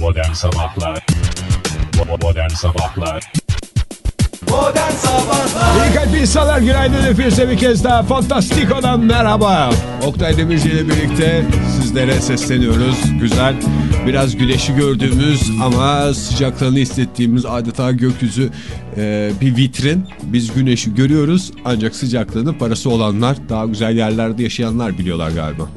Modern Sabahlar Modern Sabahlar Modern Sabahlar İyi kalp insanlar günaydın hepinize bir kez daha Fantastiko'dan merhaba. Oktay Demirci ile birlikte sizlere sesleniyoruz. Güzel biraz güneşi gördüğümüz ama sıcaklığını hissettiğimiz adeta gökyüzü e, bir vitrin. Biz güneşi görüyoruz ancak sıcaklığını parası olanlar daha güzel yerlerde yaşayanlar biliyorlar galiba.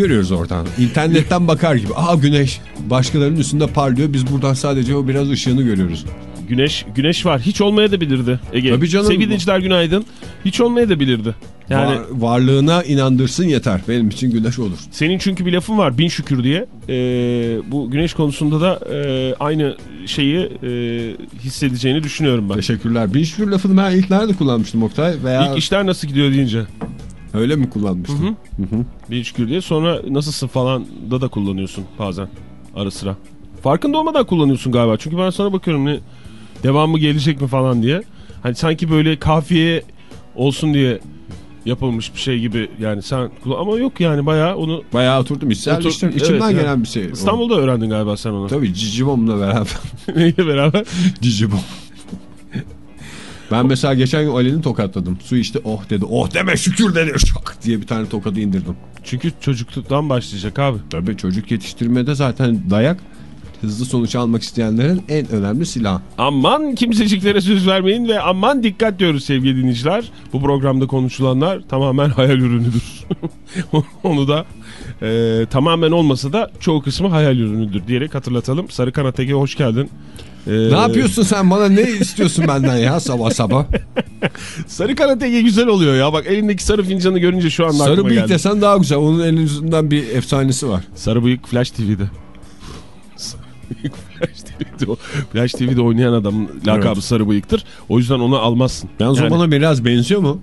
Görüyoruz oradan. İnternetten bakar gibi. Aa güneş başkalarının üstünde parlıyor. Biz buradan sadece o biraz ışığını görüyoruz. Güneş güneş var. Hiç olmaya da bilirdi Ege. Tabii canım. Sevgili dinleyiciler günaydın. Hiç olmaya da bilirdi. Yani Var- varlığına inandırsın yeter. Benim için güneş olur. senin çünkü bir lafın var bin şükür diye. Ee, bu güneş konusunda da e, aynı şeyi e, hissedeceğini düşünüyorum ben. Teşekkürler. Bin şükür lafını ben ilk nerede kullanmıştım Oktay? Veya İlk işler nasıl gidiyor deyince öyle mi kullanmıştım? bin şükür diye sonra nasılsın falan da da kullanıyorsun bazen ara sıra. Farkında olmadan kullanıyorsun galiba. Çünkü ben sana bakıyorum ne devamı gelecek mi falan diye. Hani sanki böyle kafiye olsun diye yapılmış bir şey gibi yani sen ama yok yani bayağı onu Bayağı oturdum. İçselleştim. Otur- İçimden evet, gelen yani. bir şey. o. İstanbul'da öğrendin galiba sen onu. Tabii Cicibom'la beraber. Neyle beraber? Cicibom. Ben mesela geçen gün Ali'ni tokatladım. Su içti oh dedi. Oh deme şükür dedi. Şak diye bir tane tokadı indirdim. Çünkü çocukluktan başlayacak abi. Tabii çocuk yetiştirmede zaten dayak hızlı sonuç almak isteyenlerin en önemli silahı. Aman kimseciklere söz vermeyin ve aman dikkat diyoruz sevgili dinleyiciler. Bu programda konuşulanlar tamamen hayal ürünüdür. Onu da e, tamamen olmasa da çoğu kısmı hayal ürünüdür diyerek hatırlatalım. Sarı Kanat Ege hoş geldin. E, Ne yapıyorsun sen bana ne istiyorsun benden ya sabah sabah? Sarı Kanat Ege güzel oluyor ya. Bak elindeki sarı fincanı görünce şu anda Sarı aklıma bıyık geldi. desen daha güzel. Onun en yüzünden bir efsanesi var. Sarı bıyık Flash TV'de. Flash TV'de, o- Flash TV'de oynayan adamın lakabı Evet. sarı bıyıktır. O yüzden onu almazsın. Yalnız Yani- o bana biraz benziyor mu?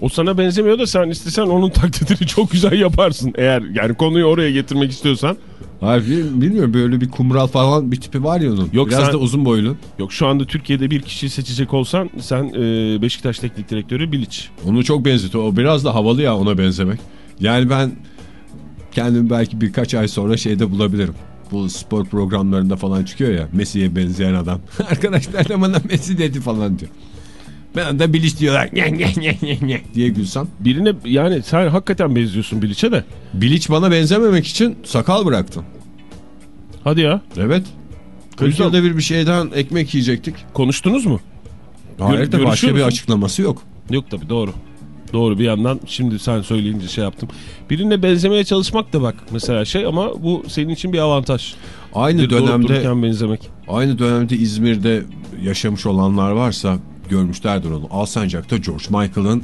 O sana benzemiyor da sen istesen onun taklidini çok güzel yaparsın. Eğer yani konuyu oraya getirmek istiyorsan. Hayır bil- bilmiyorum böyle bir kumral falan bir tipi var ya onun. Yok, Biraz sen- da uzun boylu. Yok şu anda Türkiye'de bir kişiyi seçecek olsan sen e, Beşiktaş Teknik Direktörü Bilic. Onu çok benzetiyor. O biraz da havalı ya ona benzemek. Yani ben kendimi belki birkaç ay sonra şeyde bulabilirim. Bu spor programlarında falan çıkıyor ya Messi'ye benzeyen adam. Arkadaşlar da bana Messi dedi falan diyor. Ben de biliş diyorlar. Diye gülsem. Birine yani sen hakikaten benziyorsun Bilic'e de. Bilic bana benzememek için sakal bıraktım. Hadi ya. Evet. O 40 yüzden- yılda bir bir şeyden ekmek yiyecektik. Konuştunuz mu? Hayır da başka bir musun? açıklaması yok. Yok tabii doğru. Doğru bir yandan şimdi sen söyleyince şey yaptım. Birine benzemeye çalışmak da bak mesela şey ama bu senin için bir avantaj. Aynı Durup dönemde benzemek. Aynı dönemde İzmir'de yaşamış olanlar varsa görmüşlerdir onu. Alsancak'ta George Michael'ın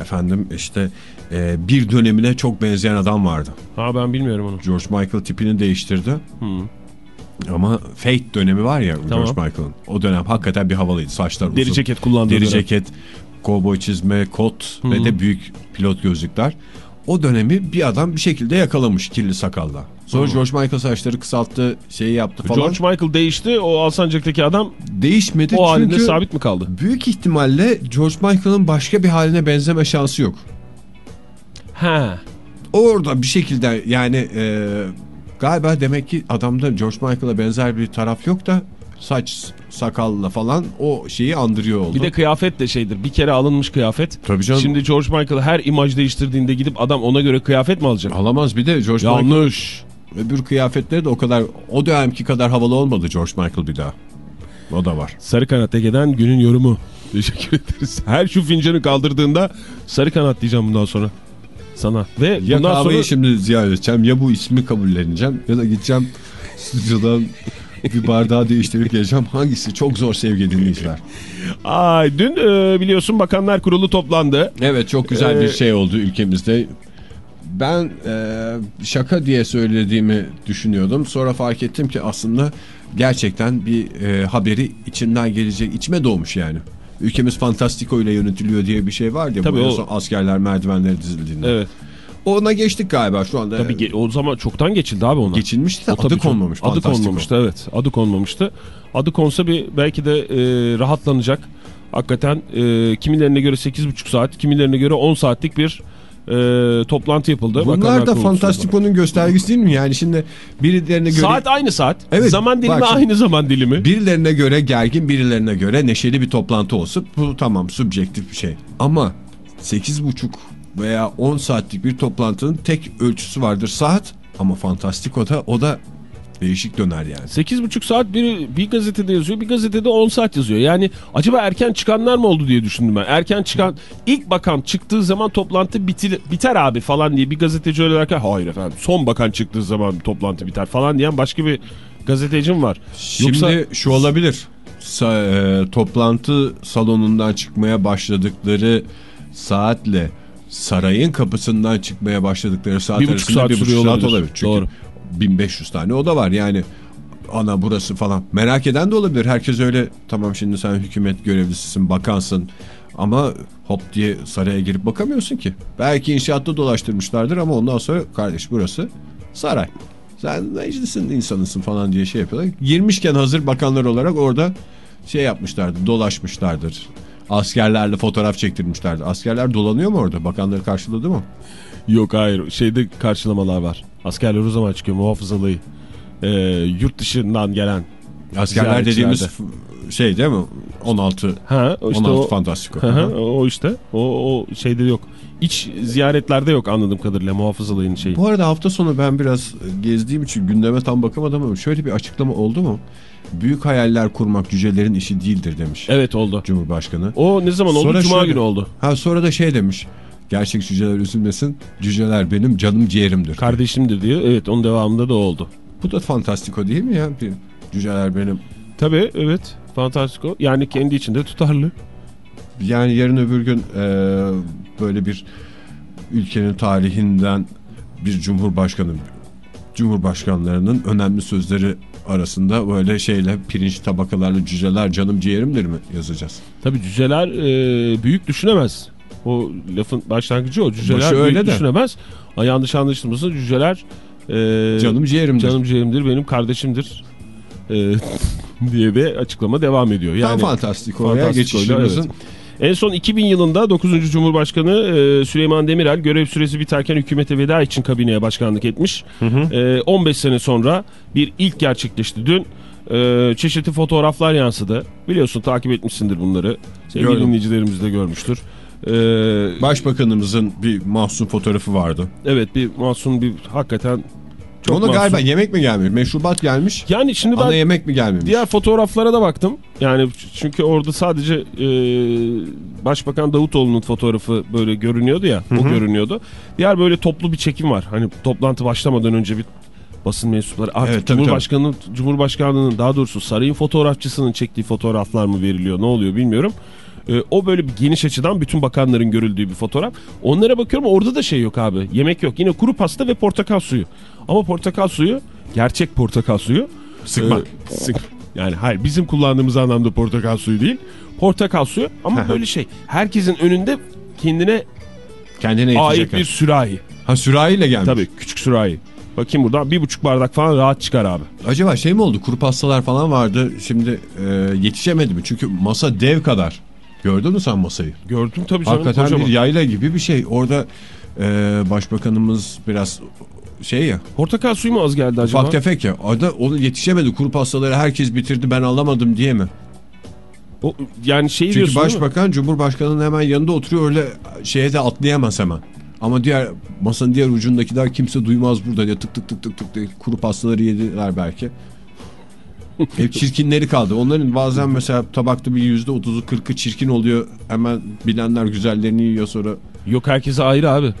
efendim işte e, bir dönemine çok benzeyen adam vardı. Ha ben bilmiyorum onu. George Michael tipini değiştirdi. Ama Fate dönemi var ya Tamam. George Michael'ın. O dönem hakikaten bir havalıydı. Saçlar Deri uzun. ceket kullandığı Deri dönem. ceket, kovboy çizme, kot ve de büyük pilot gözlükler. O dönemi bir adam bir şekilde yakalamış kirli sakalla. Sonra George Michael saçları kısalttı, şeyi yaptı falan. George Michael değişti. O Alsancak'taki adam Değişmedi o halinde sabit mi kaldı? büyük ihtimalle George Michael'ın başka bir haline benzeme şansı yok. He. Orada bir şekilde yani e, galiba demek ki adamda George Michael'a benzer bir taraf yok da saç sakalla falan o şeyi andırıyor oldu. Bir de kıyafet de şeydir. Bir kere alınmış kıyafet. Tabii canım. Şimdi George Michael her imaj değiştirdiğinde gidip adam ona göre kıyafet mi alacak? Alamaz bir de George Michael Yanlış. Öbür kıyafetleri de o kadar o dönemki kadar havalı olmadı George Michael bir daha. O da var. Sarı Kanat Ege'den günün yorumu. Teşekkür ederiz. Her şu fincanı kaldırdığında sarı kanat diyeceğim bundan sonra. Sana. Ve Ya bundan sonra şimdi ziyaret edeceğim ya bu ismi kabulleneceğim ya da gideceğim stüdyodan bir bardağı değiştirip geleceğim. Hangisi çok zor sevgili dinleyiciler. Ay, dün e, biliyorsun Bakanlar Kurulu toplandı. Evet çok güzel bir Ee, şey oldu ülkemizde. Ben e, şaka diye söylediğimi düşünüyordum. Sonra fark ettim ki aslında gerçekten bir e, haberi içinden gelecek, içime doğmuş yani. Ülkemiz fantastiko ile yönetiliyor diye bir şey var ya. Tabii bu o- askerler merdivenlere dizildiğinde. Evet. Ona geçtik galiba şu anda. Tabii o zaman çoktan geçildi abi ona. Geçilmişti de O adı konmamış. Adı konmamıştı evet. Adı konmamıştı. Adı konsa bir belki de e, rahatlanacak. Hakikaten e, kimilerine göre 8,5 saat, kimilerine göre 10 saatlik bir e, toplantı yapıldı. Bunlar da Fantastiko'nun göstergesi değil mi? Yani şimdi birilerine göre... Saat aynı saat. Evet, zaman dilimi bak aynı zaman dilimi. Birilerine göre gergin, birilerine göre neşeli bir toplantı olsa bu tamam subjektif bir şey. Ama 8,5 veya 10 saatlik bir toplantının tek ölçüsü vardır saat. Ama Fantastiko'da o da değişik döner yani. 8,5 saat bir, bir gazetede yazıyor bir gazetede 10 saat yazıyor. Yani acaba erken çıkanlar mı oldu diye düşündüm ben. Erken çıkan ilk bakan çıktığı zaman toplantı bitir, biter abi falan diye bir gazeteci öyle derken hayır efendim son bakan çıktığı zaman toplantı biter falan diyen başka bir gazetecim var. Şimdi Yoksa şu olabilir. Sa- e, toplantı salonundan çıkmaya başladıkları saatle sarayın kapısından çıkmaya başladıkları saat Bir buçuk arasında saat bir buçuk saat olabilir. olabilir. Çünkü Doğru. 1500 tane oda var yani ana burası falan. Merak eden de olabilir. Herkes öyle tamam şimdi sen hükümet görevlisisin, bakansın ama hop diye saraya girip bakamıyorsun ki. Belki inşaatta dolaştırmışlardır ama ondan sonra kardeş burası saray. Sen meclisin insanısın falan diye şey yapıyorlar. Girmişken hazır bakanlar olarak orada şey yapmışlardır, dolaşmışlardır. Askerlerle fotoğraf çektirmişlerdi. Askerler dolanıyor mu orada? Bakanları karşıladı mı? Yok hayır şeyde karşılamalar var. Askerler o zaman çıkıyor muhafızalıyı. Ee, yurt dışından gelen Askerler dediğimiz şey değil mi? 16 Ha, işte 16 o, Fantastiko. Hı, o işte. O, o şeyde yok. İç ziyaretlerde yok anladığım kadarıyla muhafızalığın şeyi. Bu arada hafta sonu ben biraz gezdiğim için gündeme tam bakamadım ama şöyle bir açıklama oldu mu? Büyük hayaller kurmak cücelerin işi değildir demiş Evet oldu. Cumhurbaşkanı. O ne zaman oldu? Sonra Cuma şöyle- günü oldu. Ha sonra da şey demiş. Gerçek cüceler üzülmesin. Cüceler benim canım ciğerimdir. Kardeşimdir diyor. Evet onun devamında da oldu. Bu da fantastiko değil mi ya? Cüceler benim. Tabii evet. Fantastiko. Yani kendi içinde tutarlı. Yani yarın öbür gün e, böyle bir ülkenin tarihinden bir cumhurbaşkanı cumhurbaşkanlarının önemli sözleri arasında böyle şeyle pirinç tabakalarla cüceler canım ciğerimdir mi yazacağız? Tabii cüceler e, büyük düşünemez. O lafın başlangıcı o. Cüceler Başı öyle de. düşünemez. Ay, yanlış anlaşılmasın cüceler e, Canım ciğerimdir. canım ciğerimdir benim kardeşimdir e, diye bir açıklama devam ediyor. Tam Yani fantastikoya Fantastiko'yla, geçişimizin evet. En son 2000 yılında 9. Cumhurbaşkanı e, Süleyman Demirel görev süresi biterken hükümete veda için kabineye başkanlık etmiş. E, 15 sene sonra bir ilk gerçekleşti dün. E, çeşitli fotoğraflar yansıdı. Biliyorsun takip etmişsindir bunları. Sevgili dinleyicilerimiz de görmüştür. E, başbakanımızın bir mahzun fotoğrafı vardı. evet bir masum bir hakikaten çok Ona galiba yemek mi gelmiş? Meşrubat gelmiş. Yani şimdi ben Ana yemek mi gelmemiş? Diğer fotoğraflara da baktım. Yani çünkü orada sadece e, Başbakan Davutoğlu'nun fotoğrafı böyle görünüyordu ya. O görünüyordu. Diğer böyle toplu bir çekim var. Hani toplantı başlamadan önce bir basın mensupları artık Evet, tabii, Cumhurbaşkanı'nın Cumhurbaşkanlığının daha doğrusu sarayın fotoğrafçısının çektiği fotoğraflar mı veriliyor ne oluyor bilmiyorum. E, o böyle bir geniş açıdan bütün bakanların görüldüğü bir fotoğraf. Onlara bakıyorum orada da şey yok abi. Yemek yok. Yine kuru pasta ve portakal suyu. Ama portakal suyu gerçek portakal suyu. Sıkma. e, sık- yani hayır bizim kullandığımız anlamda portakal suyu değil. Portakal suyu ama böyle şey. Herkesin önünde kendine Kendine ait bir sürahi. Ha sürahiyle gelmiş. Tabii küçük sürahi. Bakayım buradan bir buçuk bardak falan rahat çıkar abi. Acaba şey mi oldu? Kuru pastalar falan vardı. Şimdi e, yetişemedi mi? Çünkü masa dev kadar. Gördün mü sen masayı? Gördüm tabii canım. Hakikaten kocaman. bir yayla gibi bir şey. Orada e, başbakanımız biraz şey ya Portakal suyu mu az geldi acaba? ufak tefek ya. Orada onu yetişemedi. Kuru pastaları herkes bitirdi ben alamadım diye mi? O, yani şey Çünkü diyorsun başbakan Cumhurbaşkanı'nın hemen yanında oturuyor öyle şeye de atlayamaz hemen. Ama diğer masanın diğer ucundakiler kimse duymaz burada diye tık tık tık tık tık diye kuru pastaları yediler belki. Hep çirkinleri kaldı. Onların bazen mesela tabakta bir yüzde otuzu kırkı çirkin oluyor. Hemen bilenler güzellerini yiyor sonra. Yok herkese ayrı abi.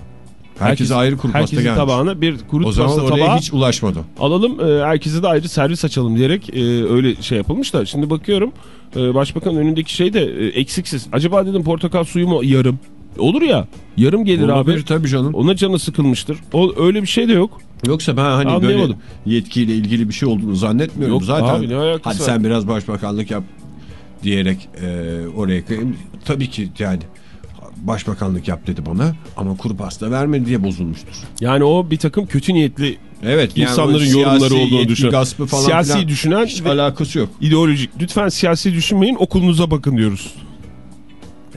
Herkese ayrı kuru pasta Herkesin gelmiş. tabağına bir kuru O zaman pasta oraya tabağı hiç ulaşmadı. alalım. E, herkese de ayrı servis açalım diyerek e, öyle şey yapılmış da. Şimdi bakıyorum e, başbakan önündeki şey de e, eksiksiz. Acaba dedim portakal suyu mu yarım? Olur ya yarım gelir Olabilir abi. tabii canım. Ona canı sıkılmıştır. O öyle bir şey de yok. Yoksa ben hani böyle yetkiyle ilgili bir şey olduğunu zannetmiyorum. Yok Zaten abi, ne var? sen biraz başbakanlık yap diyerek e, oraya koyayım. Tabii ki yani başbakanlık yap dedi bana ama kuru pasta vermedi diye bozulmuştur. Yani o bir takım kötü niyetli Evet yani insanların yorumları olduğunu düşünen. falan Siyasi filan düşünen hiç alakası yok. ideolojik. Lütfen siyasi düşünmeyin okulunuza bakın diyoruz.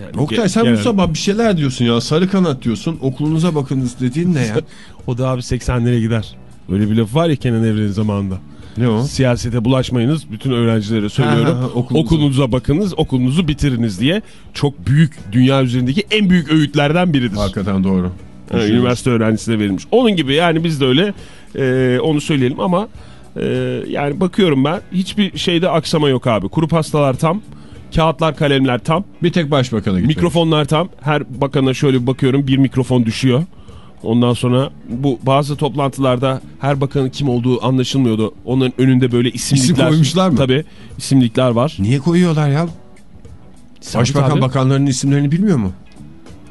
Yani Oktay sen genel- bu sabah bir şeyler diyorsun ya. Sarı kanat diyorsun. Okulunuza bakınız dediğin ne ya? O da abi 80'lere gider. Öyle bir laf var ya Kenan Evren zamanında. ne o? Siyasete bulaşmayınız. Bütün öğrencilere söylüyorum. Ha, ha, ha, okulunuza. okulunuza bakınız, okulunuzu bitiriniz diye. Çok büyük, dünya üzerindeki en büyük öğütlerden biridir. Hakikaten doğru. Ha, üniversite öğrencisine verilmiş. Onun gibi yani biz de öyle e, onu söyleyelim ama e, yani bakıyorum ben hiçbir şeyde aksama yok abi. Kuru pastalar tam, kağıtlar kalemler tam, Bir tek başbakana gitti. mikrofonlar tam. Her bakana şöyle bakıyorum bir mikrofon düşüyor. Ondan sonra bu bazı toplantılarda her bakanın kim olduğu anlaşılmıyordu. Onların önünde böyle isimlikler. koymuşlar mı? Tabii isimlikler var. Niye koyuyorlar ya? Başbakan Tabii. bakanların isimlerini bilmiyor mu?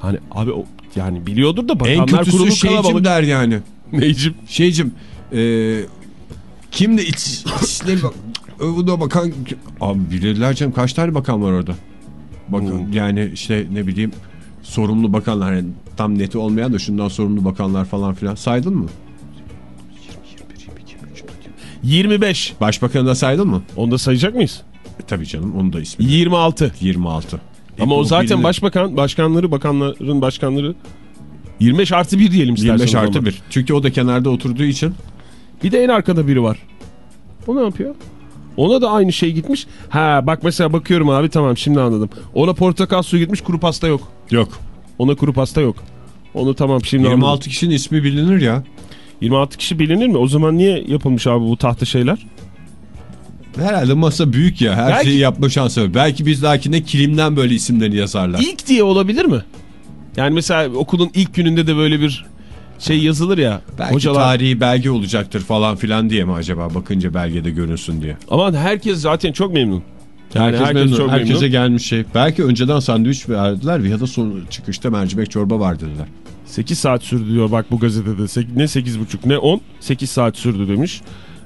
Hani abi o, yani biliyordur da En bakanlar kurulu kötüsü şeycim kalabalık. der yani. Neycim? Şeycim e, kimdi iç, içleri bu da bakan abi bilirler canım kaç tane bakan var orada bakın Hmm. yani işte ne bileyim sorumlu bakanlar yani tam neti olmayan da şundan sorumlu bakanlar falan filan saydın mı? 25. Başbakanı da saydın mı? Onu da sayacak mıyız? E, tabii canım onun da ismi 26. 26. Ama E, o bu zaten bilinir. başbakan, başkanları, bakanların başkanları 25 artı 1 diyelim isterseniz 25 o artı zaman. 1 çünkü o da kenarda oturduğu için Bir de en arkada biri var. O ne yapıyor? Ona da aynı şey gitmiş. Ha bak mesela bakıyorum abi tamam şimdi anladım. Ona portakal suyu gitmiş kuru pasta yok. yok Ona kuru pasta yok. Onu tamam şimdi 26 anladım. kişinin ismi bilinir ya 26 kişi bilinir mi? O zaman niye yapılmış abi bu tahta şeyler? herhalde masa büyük ya her Belki- şeyi yapma şansı var belki biz dahakine kilimden böyle isimlerini yazarlar İlk diye olabilir mi? Yani mesela okulun ilk gününde de böyle bir şey yazılır ya. Belki hocalar tarihi belge olacaktır falan filan diye mi acaba bakınca belgede görünsün diye. Ama herkes zaten çok memnun. Yani herkes, memnun. çok Herkese memnun. gelmiş şey. Belki önceden sandviç verdiler ya da son çıkışta mercimek çorba var dediler. 8 saat sürdü diyor bak bu gazetede. Ne 8,5 ne 10 8 saat sürdü demiş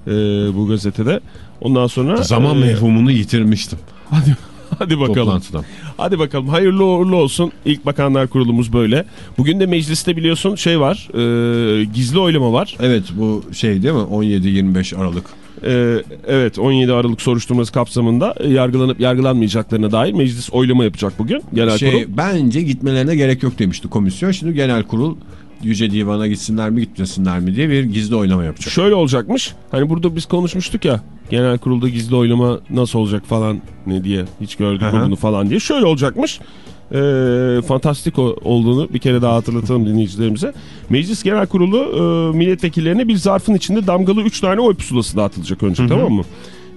ee, bu gazetede. Ondan sonra Zaman ee, mevhumunu yitirmiştim hadi, hadi bakalım. toplantıdan. Hadi bakalım hayırlı uğurlu olsun. İlk Bakanlar Kurulumuz böyle. Bugün de mecliste biliyorsun şey var. ee, gizli oylama var. Evet bu şey değil mi 17-25 Aralık. Ee, evet 17 Aralık soruşturması kapsamında e, yargılanıp yargılanmayacaklarına dair meclis oylama yapacak bugün. Genel Şey kurul. bence gitmelerine gerek yok demişti komisyon. Şimdi genel kurul Yüce Divan'a gitsinler mi gitmesinler mi diye bir gizli oylama yapacak. Şöyle olacakmış. Hani burada biz konuşmuştuk ya. Genel kurulda gizli oylama nasıl olacak falan ne diye. Hiç gördük mü bunu falan diye. Şöyle olacakmış. Ee, fantastik olduğunu bir kere daha hatırlatalım dinleyicilerimize. Meclis Genel Kurulu e, milletvekillerine bir zarfın içinde damgalı 3 tane oy pusulası dağıtılacak önce tamam mı?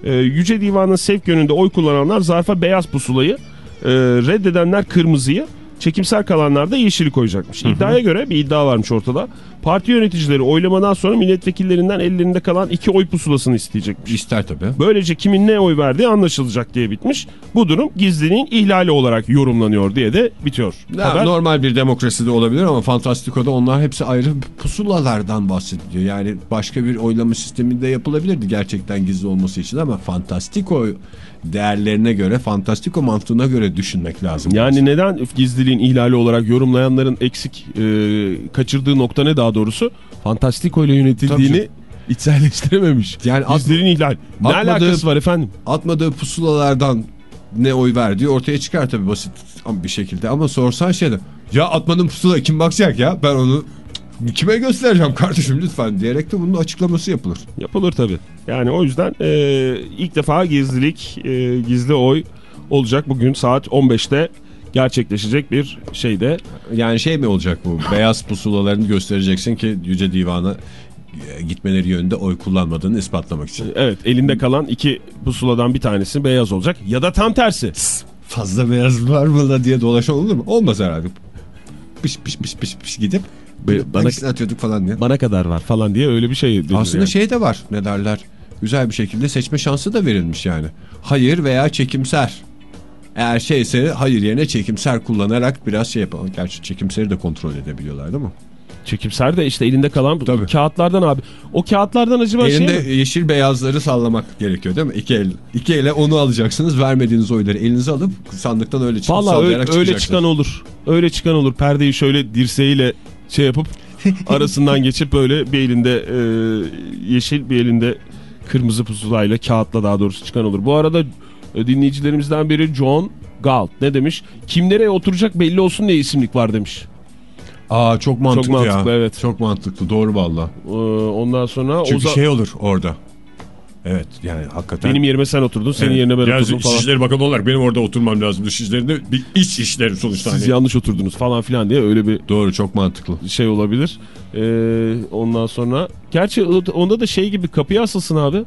Ee, Yüce Divan'ın sevk yönünde oy kullananlar zarfa beyaz pusulayı, e, reddedenler kırmızıyı, çekimsel kalanlar da yeşili koyacakmış. İddiaya göre bir iddia varmış ortada. Parti yöneticileri oylamadan sonra milletvekillerinden ellerinde kalan iki oy pusulasını isteyecekmiş. İster tabii. Böylece kimin ne oy verdiği anlaşılacak diye bitmiş. Bu durum gizliliğin ihlali olarak yorumlanıyor diye de bitiyor. Ya, Haber. normal bir demokraside olabilir ama Fantastiko'da onlar hepsi ayrı pusulalardan bahsediliyor. Yani başka bir oylama sisteminde yapılabilirdi gerçekten gizli olması için ama Fantastiko değerlerine göre, Fantastiko mantığına göre düşünmek lazım. Yani neden gizliliğin ihlali olarak yorumlayanların eksik e, kaçırdığı nokta ne daha doğrusu? Fantastiko ile Tabii yönetildiğini canım. içselleştirememiş. Yani gizliliğin ihlali. Ne atmadığı- alakası var efendim? atmadığı pusulalardan ne oy verdiği ortaya çıkar tabii basit bir şekilde ama sorsan şeyde ya atmadığım pusula kim bakacak ya ben onu kime göstereceğim kardeşim lütfen diyerek de bunun açıklaması yapılır. Yapılır tabii. Yani o yüzden e, ilk defa gizlilik, e, gizli oy olacak bugün saat 15'te gerçekleşecek bir şeyde. Yani şey mi olacak bu beyaz pusulalarını göstereceksin ki Yüce Divan'a gitmeleri yönünde oy kullanmadığını ispatlamak için. Evet elinde kalan iki pusuladan bir tanesi beyaz olacak ya da tam tersi. Fazla beyaz var mı da diye dolaşan olur mu? Olmaz herhalde. Piş piş piş piş piş gidip Be- bana- atıyorduk falan diye. Bana kadar var falan diye öyle bir şey. Aslında yani. şey de var ne derler güzel bir şekilde seçme şansı da verilmiş yani. Hayır veya çekimser. Eğer şeyse hayır yerine çekimser kullanarak biraz şey yapalım. Gerçi çekimseri de kontrol edebiliyorlar değil mi? Çekimser de işte elinde kalan Tabii. kağıtlardan abi. O kağıtlardan acaba Elinde şey mi? yeşil beyazları sallamak gerekiyor değil mi? İki el. İki ele onu alacaksınız. Vermediğiniz oyları elinize alıp sandıktan öyle çıkıp Valla öyle, sallayarak öyle çıkacaksınız. çıkan olur. Öyle çıkan olur. Perdeyi şöyle dirseğiyle şey yapıp arasından geçip böyle bir elinde e, yeşil bir elinde kırmızı pusulayla kağıtla daha doğrusu çıkan olur. Bu arada dinleyicilerimizden biri John Galt ne demiş? Kim nereye oturacak belli olsun diye isimlik var demiş. Aa çok mantıklı, Çok mantıklı, ya. evet. Çok mantıklı doğru valla. Ee, ondan sonra Çünkü Oza- şey olur orada. Evet yani hakikaten. benim yerime sen oturdun, senin Evet. yerine ben Yani oturdum falan. İçişleri Bakanı olarak benim orada oturmam lazım. Dışişlerinde bir iç işlerim sonuçta. Siz hani. yanlış oturdunuz falan filan diye öyle bir Doğru çok mantıklı. şey olabilir. Ee, ondan sonra gerçi onda da şey gibi kapıya asılsın abi.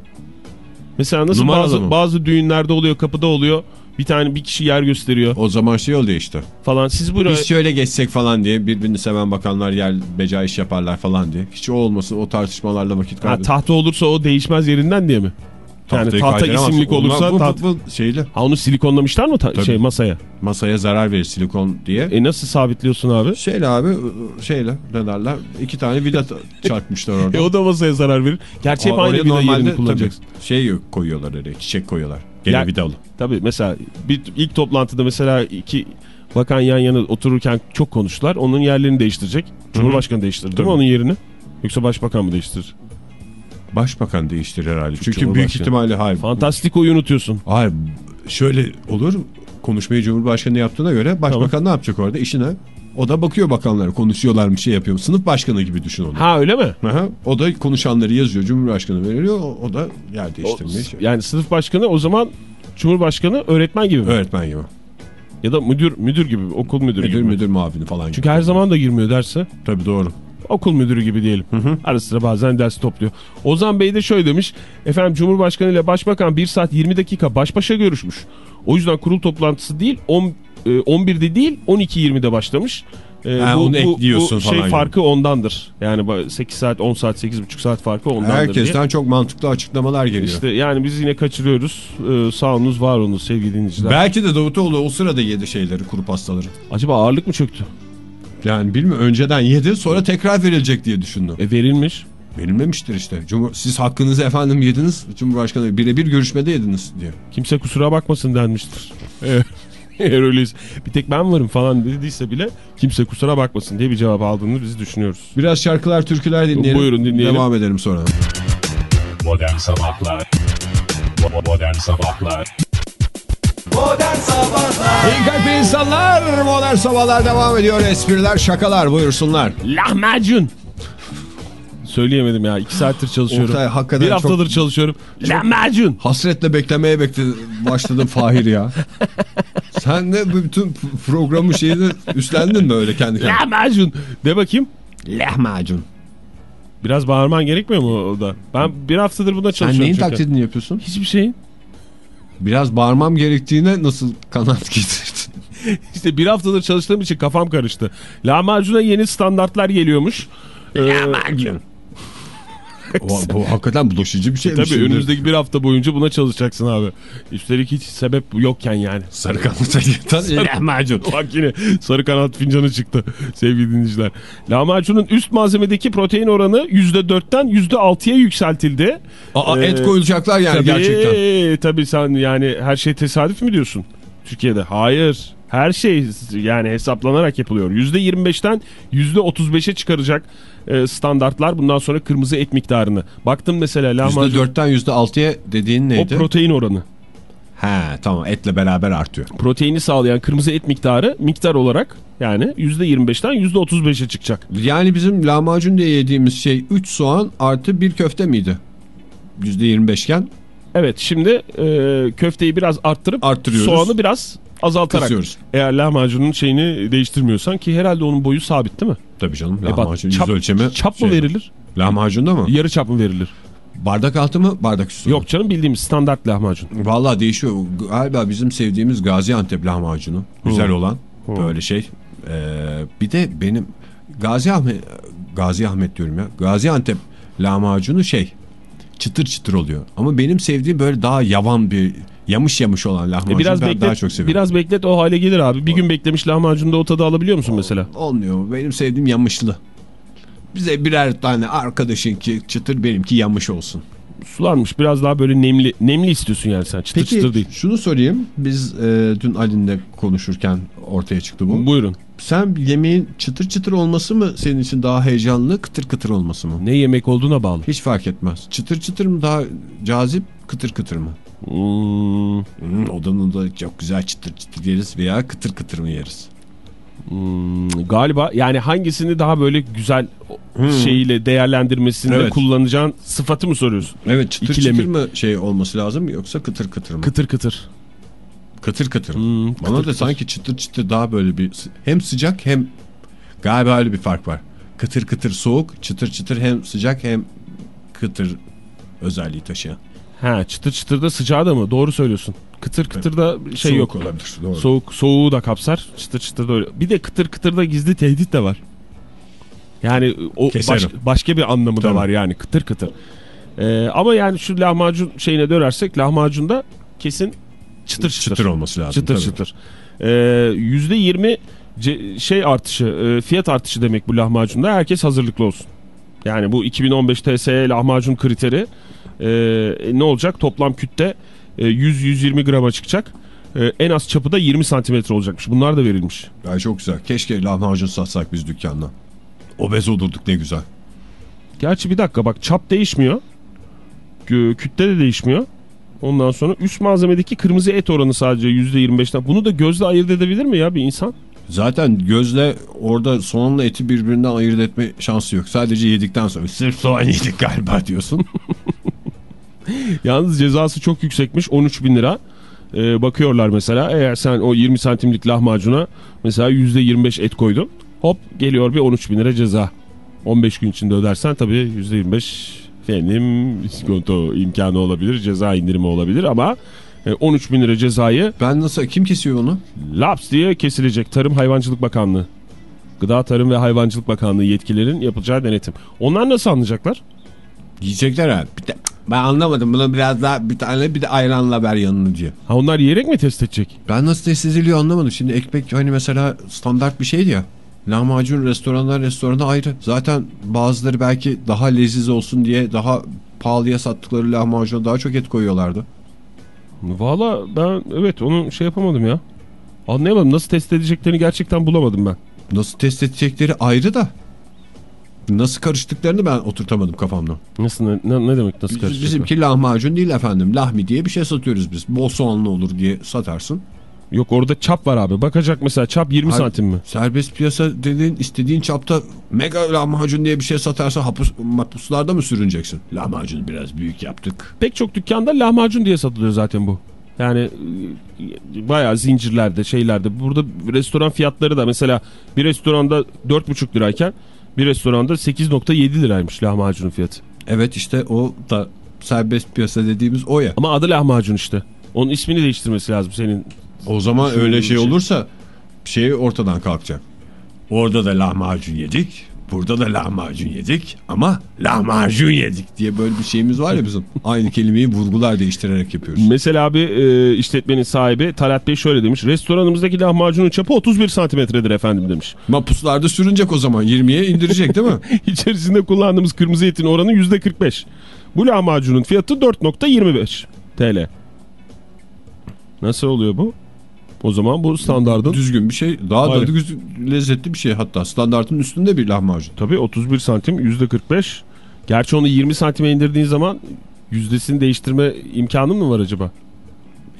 Mesela nasıl Numaralı bazı mı? bazı düğünlerde oluyor, kapıda oluyor. Bir tane bir kişi yer gösteriyor O zaman şey oluyor işte. falan. Siz buraya Biz şöyle geçsek falan diye birbirini seven bakanlar yer beca iş yaparlar falan diye. Hiç o olmasın o tartışmalarla vakit ha, kaybı. tahta olursa o değişmez yerinden diye mi? Yani tahta isimlik Onlar olursa bu, taht- bu, bu şeyle Ha onu silikonlamışlar mı ta- Tabii. şey masaya? masaya zarar verir silikon diye. E nasıl sabitliyorsun abi? Şeyle abi şeyle ne derler iki tane vida çarpmışlar orada. E o da masaya zarar verir. Gerçi hep aynı vida normalde yerini kullanacaksın. tabii şey koyuyorlar oraya çiçek koyuyorlar. Gene Ya- vidalı. Tabii mesela bir, ilk toplantıda mesela iki bakan yan yana otururken çok konuştular. Onun yerlerini değiştirecek. Cumhurbaşkanı değiştirir değil mi onun yerini? Yoksa başbakan mı değiştirir? Başbakan değiştirir herhalde. Çünkü büyük Cumhurbaşkanı. ihtimalle hayır. Fantastiko'yu unutuyorsun. Hayır şöyle olur konuşmayı Cumhurbaşkanı yaptığına göre başbakan ne yapacak orada işine? O da bakıyor bakanlara konuşuyorlar mı şey yapıyor mu? Sınıf başkanı gibi düşün onu. Ha öyle mi? Aha, o da konuşanları yazıyor Cumhurbaşkanı veriyor o, o da yer O- değiştirmeye şey- yani sınıf başkanı o zaman Cumhurbaşkanı öğretmen gibi mi? Öğretmen gibi. Ya da müdür müdür gibi okul müdürü Müdür gibi. mi? müdür muavini falan Çünkü gibi. her zaman da girmiyor derse. Tabii doğru. Okul müdürü gibi diyelim. Ara sıra bazen ders topluyor. Ozan Bey de şöyle demiş. Efendim Cumhurbaşkanı ile Başbakan 1 saat 20 dakika baş başa görüşmüş. O yüzden kurul toplantısı değil 10, e, 11'de değil 12.20'de başlamış. E, Ha, onu ekliyorsun bu falan şey gibi. farkı ondandır. Yani 8 saat 10 saat 8,5 saat farkı ondandır diye. Herkesten çok mantıklı açıklamalar geliyor. İşte yani biz yine kaçırıyoruz. Ee, sağ olunuz var olunuz sevgili dinleyiciler. Belki de Davutoğlu o sırada yedi şeyleri kuru pastaları. Acaba ağırlık mı çöktü? Yani bilmiyorum önceden yedi sonra tekrar verilecek diye düşündü. E verilmiş. Verilmemiştir işte. Cumhur siz hakkınızı efendim yediniz. Cumhurbaşkanı birebir görüşmede yediniz diye. Kimse kusura bakmasın denmiştir. Eğer, eğer öyleyse bir tek ben varım falan dediyse bile kimse kusura bakmasın diye bir cevap aldığını biz düşünüyoruz. Biraz şarkılar, türküler dinleyelim. Buyurun, dinleyelim. Devam edelim sonra. Modern Sabahlar Modern Sabahlar Modern Sabahlar İyi kalpli insanlar. Modern sabahlar devam ediyor. Espriler, şakalar buyursunlar. Lahmacun. Söyleyemedim ya. iki saattir çalışıyorum. Oktay, hakikaten bir haftadır çok- çalışıyorum. Lahmacun. Hasretle beklemeye bekle başladım Fahir ya. Sen de bu bütün programın şeyini üstlendin mi öyle kendi kendine? Lahmacun. De bakayım. Lahmacun. Biraz bağırman gerekmiyor mu o da? Ben bir haftadır buna Sen çalışıyorum neyin çünkü. taklidini yapıyorsun? Hiçbir şeyin. Biraz bağırmam gerektiğine nasıl kanaat getirdin? İşte bir haftadır çalıştığım için kafam karıştı. Lahmacuna yeni standartlar geliyormuş. Lahmacun. O, bu hakikaten bulaşıcı bir şey. Tabii önümüzdeki bir hafta boyunca buna çalışacaksın abi. Üstelik hiç sebep yokken yani. sarı kanatı lahmacun. Bak yine sarı kanat fincanı çıktı sevgili dinleyiciler. Lahmacunun üst malzemedeki protein oranı %4'ten %6'ya yükseltildi. Aa, Ee, et koyulacaklar yani tabii, gerçekten. Tabii sen yani her şey tesadüf mü diyorsun Türkiye'de? Hayır. Her şey yani hesaplanarak yapılıyor. %25'ten %35'e çıkaracak e, standartlar bundan sonra kırmızı et miktarını. Baktım mesela lahmacun %4'ten %6'ya dediğin o neydi? protein oranı. He tamam etle beraber artıyor. Proteini sağlayan kırmızı et miktarı miktar olarak yani %25'ten %35'e çıkacak. Yani bizim lahmacun diye yediğimiz şey 3 soğan artı bir köfte miydi? %25 iken Evet şimdi e, köfteyi biraz arttırıp soğanı biraz azaltarak. kısıyoruz. Eğer lahmacunun şeyini değiştirmiyorsan ki herhalde onun boyu sabit değil mi? Tabii canım E lahmacun yüz çap, ölçemi. çap mı şey- verilir? Lahmacunda mı? Yarı çap mı verilir? Bardak altı mı bardak üstü mü? Yok canım bildiğimiz standart lahmacun. Vallahi değişiyor. Galiba bizim sevdiğimiz Gaziantep lahmacunu. Güzel olan. Böyle şey. Ee, bir de benim Gazi Ahmet, Gazi Ahmet diyorum ya. Gaziantep lahmacunu şey çıtır çıtır oluyor. Ama benim sevdiğim böyle daha yavan bir yamış yamış olan lahmacun E biraz ben beklet, daha çok seviyorum. biraz beklet o hale gelir abi. Bir gün beklemiş lahmacunda o tadı alabiliyor musun mesela? Olmuyor. Benim sevdiğim yamışlı. Bize birer tane arkadaşınki çıtır benimki yamış olsun. Sulanmış biraz daha böyle nemli nemli istiyorsun yani sen çıtır Peki çıtır değil. şunu sorayım. Biz e, dün Ali'nle konuşurken ortaya çıktı bu. Buyurun. Sen yemeğin çıtır çıtır olması mı senin için daha heyecanlı, kıtır kıtır olması mı? Ne yemek olduğuna bağlı. Hiç fark etmez. Çıtır çıtır mı daha cazip, kıtır kıtır mı? Hmm, Hmm, odanın da çok güzel çıtır çıtır yeriz veya kıtır kıtır mı yeriz? hmm, galiba yani hangisini daha böyle güzel şeyiyle değerlendirmesinde Evet. kullanacağın sıfatı mı soruyorsun? Evet çıtır İkilemi. çıtır mı şey olması lazım yoksa kıtır kıtır mı? Kıtır kıtır. kıtır kıtır? Hmm, Bana kıtır da kıtır. sanki çıtır çıtır daha böyle bir hem sıcak hem galiba öyle bir fark var. Kıtır kıtır soğuk, çıtır çıtır hem sıcak hem kıtır özelliği taşıyan. Ha çıtır çıtır da sıcağı da mı? Doğru söylüyorsun. Kıtır kıtır da şey Soğuk yok. olabilir. Doğru. Soğuk soğuğu da kapsar. Çıtır çıtır da öyle. Bir de kıtır kıtır da gizli tehdit de var. Yani o baş- başka bir anlamı da Tabii. var yani kıtır kıtır. Ee, ama yani şu lahmacun şeyine dönersek lahmacunda kesin çıtır çıtır. çıtır olması lazım. Çıtır tabii. çıtır. Ee, Yüzde yirmi ce- şey artışı, e, fiyat artışı demek bu lahmacunda. Herkes hazırlıklı olsun. Yani bu 2015 TSE lahmacun kriteri e, ne olacak? Toplam kütle e, 100-120 grama çıkacak. E, en az çapı da 20 santimetre olacakmış. Bunlar da verilmiş. Ya çok güzel. Keşke lahmacun satsak biz dükkanda. Obez olurduk ne güzel. Gerçi bir dakika bak çap değişmiyor. Kü- Kütle de değişmiyor. Ondan sonra üst malzemedeki kırmızı et oranı sadece %25'ten. Bunu da gözle ayırt edebilir mi ya bir insan? Zaten gözle orada soğanla eti birbirinden ayırt etme şansı yok. Sadece yedikten sonra sırf soğan yedik galiba diyorsun. Yalnız cezası çok yüksekmiş 13 bin lira. Ee, bakıyorlar mesela eğer sen o 20 santimlik lahmacuna mesela %25 et koydun. Hop geliyor bir 13 bin lira ceza. 15 gün içinde ödersen tabii %25 efendim iskonto imkanı olabilir ceza indirimi olabilir ama 13 bin lira cezayı ben nasıl kim kesiyor onu? laps diye kesilecek Tarım Hayvancılık Bakanlığı. Gıda Tarım ve Hayvancılık Bakanlığı yetkililerin yapacağı denetim. Onlar nasıl anlayacaklar? Diyecekler ha. Bir de, ben anlamadım buna biraz daha bir tane bir de ayranla ver yanını diye. Ha onlar yiyerek mi test edecek? Ben nasıl test ediliyor anlamadım. Şimdi ekmek hani mesela standart bir şeydi ya. Lahmacun restoranlar restorana ayrı. Zaten bazıları belki daha leziz olsun diye daha pahalıya sattıkları lahmacuna daha çok et koyuyorlardı. Valla ben evet onu şey yapamadım ya. Anlayamadım nasıl test edeceklerini gerçekten bulamadım ben. Nasıl test edecekleri ayrı da. Nasıl karıştıklarını ben oturtamadım kafamda. Nasıl ne, ne, demek nasıl karışacak? bizimki lahmacun değil efendim. Lahmi diye bir şey satıyoruz biz. Bol soğanlı olur diye satarsın. Yok orada çap var abi. Bakacak mesela çap 20 Hayır. santim mi? Serbest piyasa dediğin istediğin çapta mega lahmacun diye bir şey satarsa hapus, mahpuslarda mı sürüneceksin? Lahmacunu biraz büyük yaptık. Pek çok dükkanda lahmacun diye satılıyor zaten bu. Yani bayağı zincirlerde şeylerde. Burada restoran fiyatları da mesela bir restoranda 4,5 lirayken bir restoranda 8,7 liraymış lahmacunun fiyatı. Evet işte o da serbest piyasa dediğimiz o ya. Ama adı lahmacun işte. Onun ismini değiştirmesi lazım senin. O zaman Şu öyle şey şey- olursa şey ortadan kalkacak. Orada da lahmacun yedik. Burada da lahmacun yedik ama lahmacun yedik diye böyle bir şeyimiz var ya bizim. Aynı kelimeyi vurgular değiştirerek yapıyoruz. Mesela abi e, işletmenin sahibi Talat Bey şöyle demiş. Restoranımızdaki lahmacunun çapı 31 santimetredir efendim demiş. Mahpuslarda sürünecek o zaman 20'ye indirecek değil mi? İçerisinde kullandığımız kırmızı etin oranı %45. Bu lahmacunun fiyatı 4.25 TL. Nasıl oluyor bu? O zaman bu standardın Düzgün bir şey. Daha Hayır. da güzel, lezzetli bir şey hatta. Standartın üstünde bir lahmacun. tabii 31 santim %45. Gerçi onu 20 santime indirdiğin zaman yüzdesini değiştirme imkanı mı var acaba?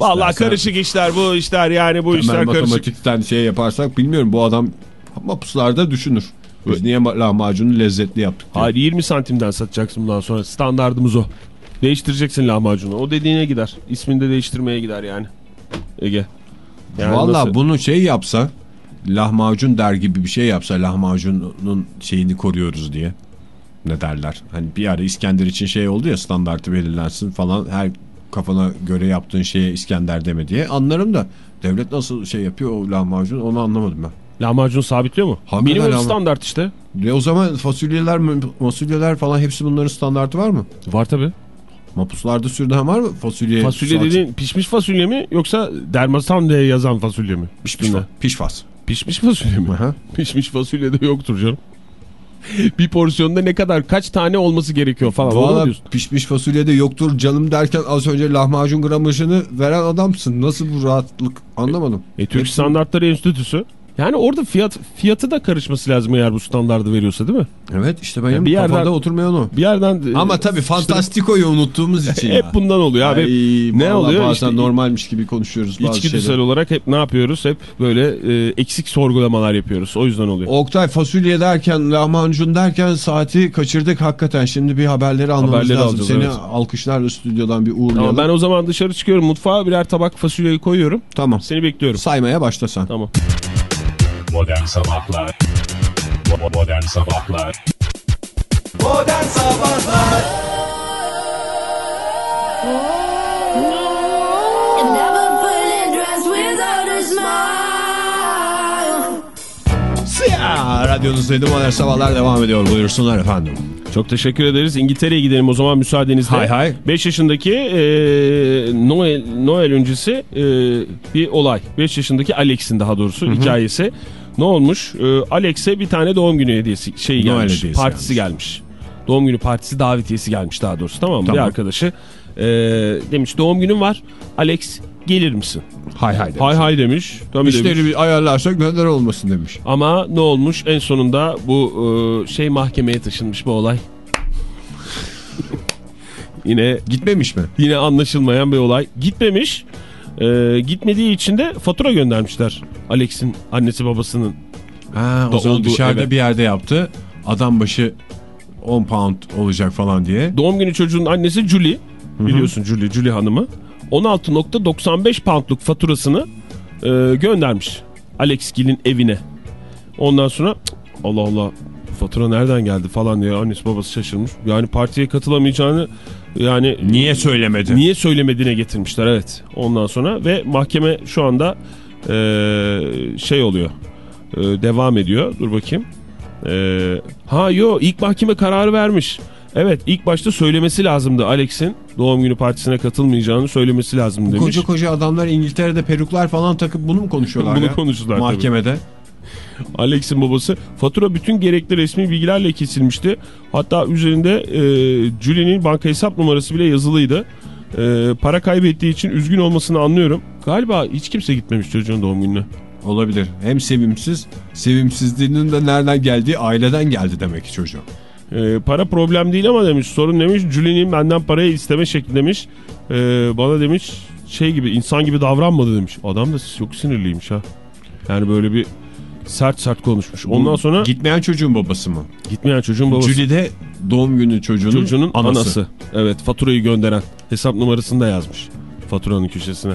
Vallahi İstersen- karışık işler bu işler yani bu işler karışık. matematikten şey yaparsak bilmiyorum bu adam mahpuslarda düşünür. Biz niye lahmacunu lezzetli yaptık diye. Hayır 20 santimden satacaksın bundan sonra standardımız o. Değiştireceksin lahmacunu. O dediğine gider. İsmini de değiştirmeye gider yani. Ege. Yani Valla nasıl? bunu şey yapsa lahmacun der gibi bir şey yapsa lahmacunun şeyini koruyoruz diye. Ne derler? Hani bir ara İskender için şey oldu ya standartı belirlensin falan her kafana göre yaptığın şeye İskender deme diye anlarım da devlet nasıl şey yapıyor o lahmacun onu anlamadım ben. Lahmacun sabitliyor mu? Hakikaten Minimum standart işte. Ve o zaman fasulyeler fasulyeler falan hepsi bunların standartı var mı? Var tabi. Mapuslarda sürüden var mı fasulye? Fasulye dediğin pişmiş fasulye mi yoksa dermasan diye yazan fasulye mi? pişmiş, fa- pişfas. Pişmiş fasulye mi? Aha. Pişmiş fasulye de yoktur canım. bir porsiyonda ne kadar kaç tane olması gerekiyor falan. Valla pişmiş fasulye de yoktur canım derken az önce lahmacun gramajını veren adamsın. Nasıl bu rahatlık anlamadım. E, Türk Hepsi- Standartları Enstitüsü Yani orada fiyat fiyatı da karışması lazım eğer bu standardı veriyorsa değil mi? Evet işte benim bir yerden- kafamda oturmayan o. Bir yerden e, Ama tabii Fantastiko'yu unuttuğumuz için hep ya. bundan oluyor abi. Ay, ne oluyor? Bazen İşte normalmiş gibi konuşuyoruz bazı İçgüdüsel şeyleri. olarak hep ne yapıyoruz? Hep böyle e, eksik sorgulamalar yapıyoruz. O yüzden oluyor. Oktay fasulye derken, lahmacun derken saati kaçırdık hakikaten. Şimdi bir haberleri almamız Haberleri lazım. alacağız, Seni evet. alkışlarla stüdyodan bir uğurlayalım. Ama ben o zaman dışarı çıkıyorum mutfağa birer tabak fasulyeyi koyuyorum. Tamam. Seni bekliyorum. Saymaya başlasan. Tamam. Modern Sabahlar Modern Sabahlar Modern Sabahlar Never fully dressed without a smile. Siyah radyonuzdaydı modern sabahlar devam ediyor. Buyursunlar efendim. Çok teşekkür ederiz. İngiltere'ye gidelim o zaman müsaadenizle. Hay hay. 5 yaşındaki e, Noel, Noel öncesi e, bir olay. 5 yaşındaki Alex'in daha doğrusu hikayesi. Ne olmuş? E, Alex'e bir tane doğum günü hediyesi Noel gelmiş. hediyesi partisi gelmiş. Doğum günü partisi davetiyesi gelmiş daha doğrusu tamam mı? Tamam. Bir arkadaşı e, demiş doğum günüm var. Alex gelir misin? Hay hay demiş. Hay hay demiş. Tabii İşleri demiş. bir ayarlarsak neden olmasın demiş. Ama ne olmuş? En sonunda bu e, şey mahkemeye taşınmış bu olay. Yine Gitmemiş mi? yine anlaşılmayan bir olay. Gitmemiş. E, gitmediği için de fatura göndermişler. Alex'in annesi babasının. Ha, o zaman dışarıda eve. bir yerde yaptı. Adam başı 10 pound olacak falan diye. Doğum günü çocuğun annesi Julie. Biliyorsun Julie, Julie hanımı. 16.95 poundluk faturasını e, göndermiş. Alex Gill'in evine. Ondan sonra "Cık, Allah Allah fatura nereden geldi falan diye annesi babası şaşırmış. Yani partiye katılamayacağını yani Niye söylemedi? niye söylemediğine getirmişler evet. Ondan sonra ve mahkeme şu anda e, şey oluyor. E, devam ediyor. Dur bakayım. E, ha yo ilk mahkeme kararı vermiş. Evet ilk başta söylemesi lazımdı Alex'in doğum günü partisine katılmayacağını söylemesi lazım demiş. Koca koca adamlar İngiltere'de peruklar falan takıp bunu mu konuşuyorlar Bunu ya? konuştular tabii. Alex'in babası fatura bütün gerekli resmi bilgilerle kesilmişti. Hatta üzerinde e, Julie'nin banka hesap numarası bile yazılıydı. E, para kaybettiği için üzgün olmasını anlıyorum. Galiba hiç kimse gitmemiş çocuğun doğum gününe. Olabilir. Hem sevimsiz, sevimsizliğinin de nereden geldiği aileden geldi demek ki çocuğun. E, para problem değil ama demiş sorun demiş. Julie'nin benden parayı isteme şekli demiş. E, bana demiş şey gibi insan gibi davranmadı demiş. Adam da çok sinirliymiş ha. Yani böyle bir sert sert konuşmuş. Ondan sonra Gitmeyen çocuğun babası mı? gitmeyen çocuğun babası. Julie de doğum günü çocuğunun, Çocuğunun anası. anası. Evet faturayı gönderen. Hesap numarasını da yazmış. Faturanın köşesine.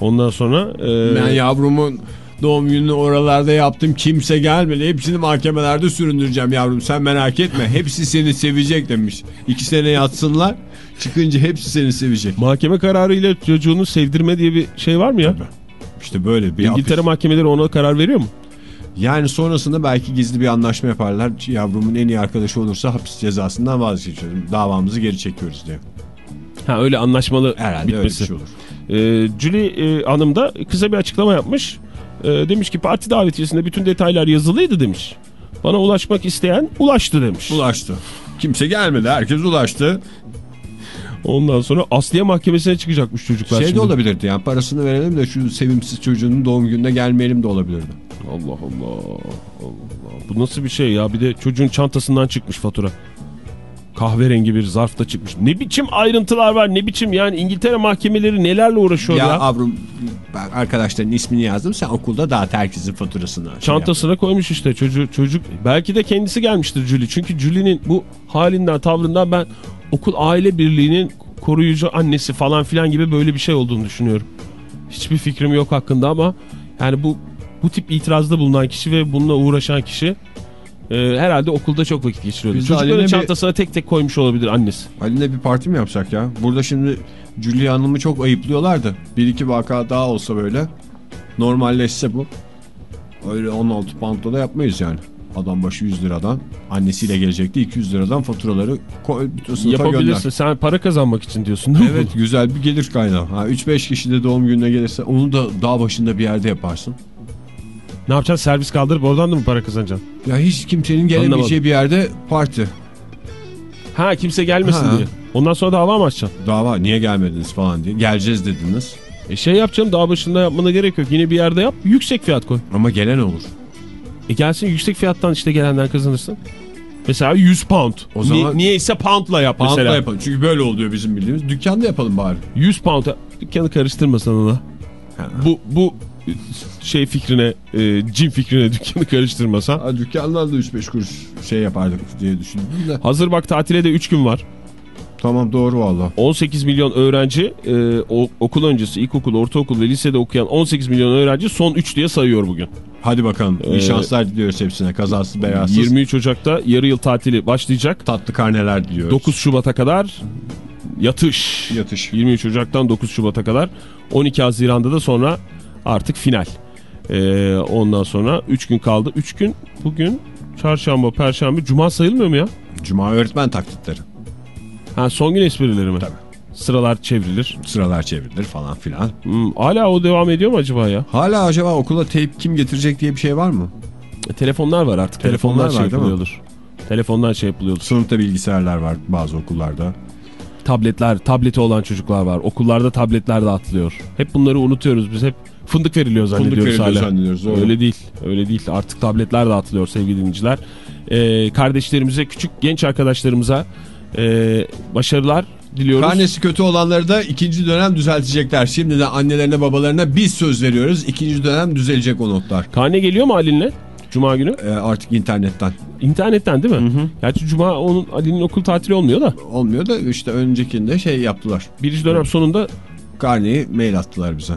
Ondan sonra... e, Ben yavrumun doğum gününü oralarda yaptım. Kimse gelmedi. Hepsini mahkemelerde süründüreceğim yavrum. Sen merak etme. Hepsi seni sevecek demiş. İki sene yatsınlar. Çıkınca hepsi seni sevecek. Mahkeme kararıyla çocuğunu sevdirme diye bir şey var mı ya? İşte böyle bir İngiltere hapis. mahkemeleri ona karar veriyor mu? Yani sonrasında belki gizli bir anlaşma yaparlar. Yavrumun en iyi arkadaşı olursa hapis cezasından vazgeçiyoruz. Davamızı geri çekiyoruz diye. Ha öyle anlaşmalı Herhalde bitmesi. öyle bir şey olur. E, Julie e, Hanım da kısa bir açıklama yapmış. E, demiş ki parti davetiyesinde bütün detaylar yazılıydı demiş. Bana ulaşmak isteyen ulaştı demiş. Ulaştı. Kimse gelmedi. Herkes ulaştı. Ondan sonra Asliye mahkemesine çıkacakmış çocuklar Şey şimdi. de olabilirdi yani parasını verelim de şu sevimsiz çocuğunun doğum gününe gelmeyelim de olabilirdi. Allah Allah. Allah. Bu nasıl bir şey ya? Bir de çocuğun çantasından çıkmış fatura. Kahverengi bir zarfta çıkmış. Ne biçim ayrıntılar var ne biçim yani İngiltere mahkemeleri nelerle uğraşıyor ya. Ya, Avrum ben arkadaşların ismini yazdım sen okulda dağıt herkesin faturasını. şey. Çantasına koymuş işte çocuk çocuk. Belki de kendisi gelmiştir Julie. Çünkü Julie'nin bu halinden tavrından ben okul aile birliğinin koruyucu annesi falan filan gibi böyle bir şey olduğunu düşünüyorum. Hiçbir fikrim yok hakkında ama yani bu bu tip itirazda bulunan kişi ve bununla uğraşan kişi e, herhalde okulda çok vakit geçiriyordu. Biz Çocukların bir- çantasına tek tek koymuş olabilir annesi. Ali'ne bir parti mi yapsak ya? Burada şimdi Julia Hanım'ı çok ayıplıyorlardı. Bir iki vaka daha olsa böyle normalleşse bu. Öyle 16 poundla da yapmayız yani. Adam başı 100 liradan annesiyle gelecekti 200 liradan faturaları Yapabilirsin. gönder. Sen para kazanmak için diyorsun değil mi? Evet güzel bir gelir kaynağı. Ha, 3-5 kişi de doğum gününe gelirse onu da dağ başında bir yerde yaparsın. Ne yapacaksın? Servis kaldırıp oradan da mı para kazanacaksın? Ya hiç kimsenin gelemeyeceği Anlamadım. bir yerde parti. Ha kimse gelmesin Ha. diye. Ondan sonra dava mı açacaksın? Dava niye gelmediniz falan diye. Geleceğiz dediniz. E şey yapacağım daha başında yapmana gerek yok. Yine bir yerde yap yüksek fiyat koy. Ama gelen olur. E gelsin yüksek fiyattan işte gelenden kazanırsın. Mesela 100 pound. O zaman- Ni- niyeyse poundla yap Pound'la mesela. yapalım. Çünkü böyle oluyor bizim bildiğimiz. Dükkanda yapalım bari. 100 pound. Dükkanı karıştırmasan ona. Bu bu şey fikrine, e, cin fikrine dükkanı karıştırmasan. Ha, dükkandan da 3-5 kuruş şey yapardık diye düşündüm de. Hazır bak tatile de 3 gün var. Tamam doğru valla. 18 milyon öğrenci e, okul öncesi ilkokul, ortaokul ve lisede okuyan 18 milyon öğrenci son 3 diye sayıyor bugün. Hadi bakalım. İyi Ee, şanslar diliyoruz hepsine. Kazasız belasız. 23 Ocak'ta yarı yıl tatili başlayacak. tatlı karneler diliyoruz. 9 Şubat'a kadar yatış. Yatış. 23 Ocak'tan 9 Şubat'a kadar. 12 Haziran'da da sonra artık final. E, ondan sonra 3 gün kaldı. 3 gün bugün çarşamba, perşembe, cuma sayılmıyor mu ya? Cuma öğretmen taklitleri. Ha son gün esprileri mi? Tabii. Sıralar çevrilir. Sıralar çevrilir falan filan. Hmm, hala o devam ediyor mu acaba ya? Hala acaba okula teyp kim getirecek diye bir şey var mı? E, telefonlar var artık. Telefonlar Telefonlar, şey var, yapılıyordur. Telefonlar şey yapılıyordur. Sınıfta bilgisayarlar var bazı okullarda. Tabletler, tableti olan çocuklar var. Okullarda tabletler dağıtılıyor. Hep bunları unutuyoruz biz. Hep fındık veriliyor zannediyoruz veriliyor hala. zannediyoruz, doğru. Öyle değil. Öyle değil. Artık tabletler dağıtılıyor sevgili dinleyiciler. Ee, kardeşlerimize, küçük genç arkadaşlarımıza e, başarılar diliyoruz. Karnesi kötü olanları da ikinci dönem düzeltecekler. Şimdi de annelerine babalarına biz söz veriyoruz. İkinci dönem düzelecek o notlar. Karne geliyor mu Ali'nle? Cuma günü. Ee, artık internetten. İnternetten değil mi? Gerçi Cuma onun Ali'nin okul tatili olmuyor da. Olmuyor da işte öncekinde şey yaptılar. Birinci dönem sonunda Karneyi mail attılar bize.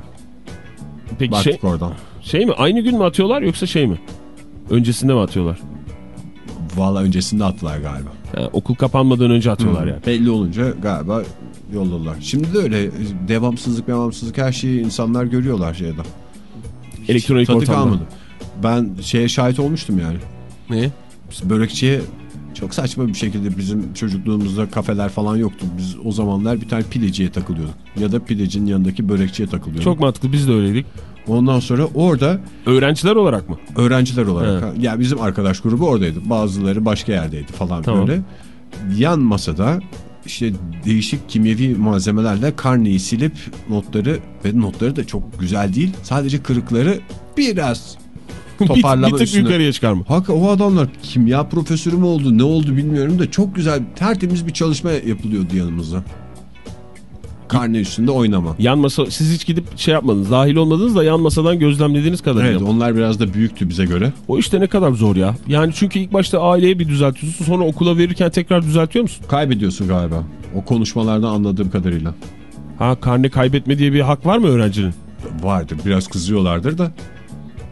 peki Baktık şey, oradan. şey mi? Aynı gün mü atıyorlar yoksa şey mi? Öncesinde mi atıyorlar? Valla öncesinde attılar galiba. Ha, okul kapanmadan önce atıyorlar yani. Belli olunca galiba yolladılar. Şimdi de öyle devamsızlık devamsızlık her şeyi insanlar görüyorlar şeyde. Elektronik Tadı ortamda. kalmadı. Ben şeye şahit olmuştum yani. Ne? Biz börekçiye çok saçma bir şekilde bizim çocukluğumuzda kafeler falan yoktu. Biz o zamanlar bir tane pideciye takılıyorduk. Ya da pidecinin yanındaki börekçiye takılıyorduk. Çok mantıklı biz de öyleydik. Ondan sonra orada Öğrenciler olarak mı? öğrenciler olarak ya bizim arkadaş grubu oradaydı. Bazıları başka yerdeydi falan Tamam. böyle. Yan masada işte değişik kimyevi malzemelerle karneyi silip notları ve notları da çok güzel değil. Sadece kırıkları biraz toparlama bir, bir tık üstüne. yukarıya çıkarma. Hakikaten o adamlar kimya profesörü mü oldu ne oldu bilmiyorum da çok güzel tertemiz bir çalışma yapılıyordu yanımızda. Karne üstünde oynama. Yan masa siz hiç gidip şey yapmadınız. Dahil olmadınız da yan masadan gözlemlediğiniz kadarıyla. Evet onlar biraz da büyüktü bize göre. O işte ne kadar zor ya. Yani çünkü ilk başta aileye bir düzeltiyorsun sonra okula verirken tekrar düzeltiyor musun? Kaybediyorsun galiba. O konuşmalardan anladığım kadarıyla. Ha karne kaybetme diye bir hak var mı öğrencinin? Vardır biraz kızıyorlardır da.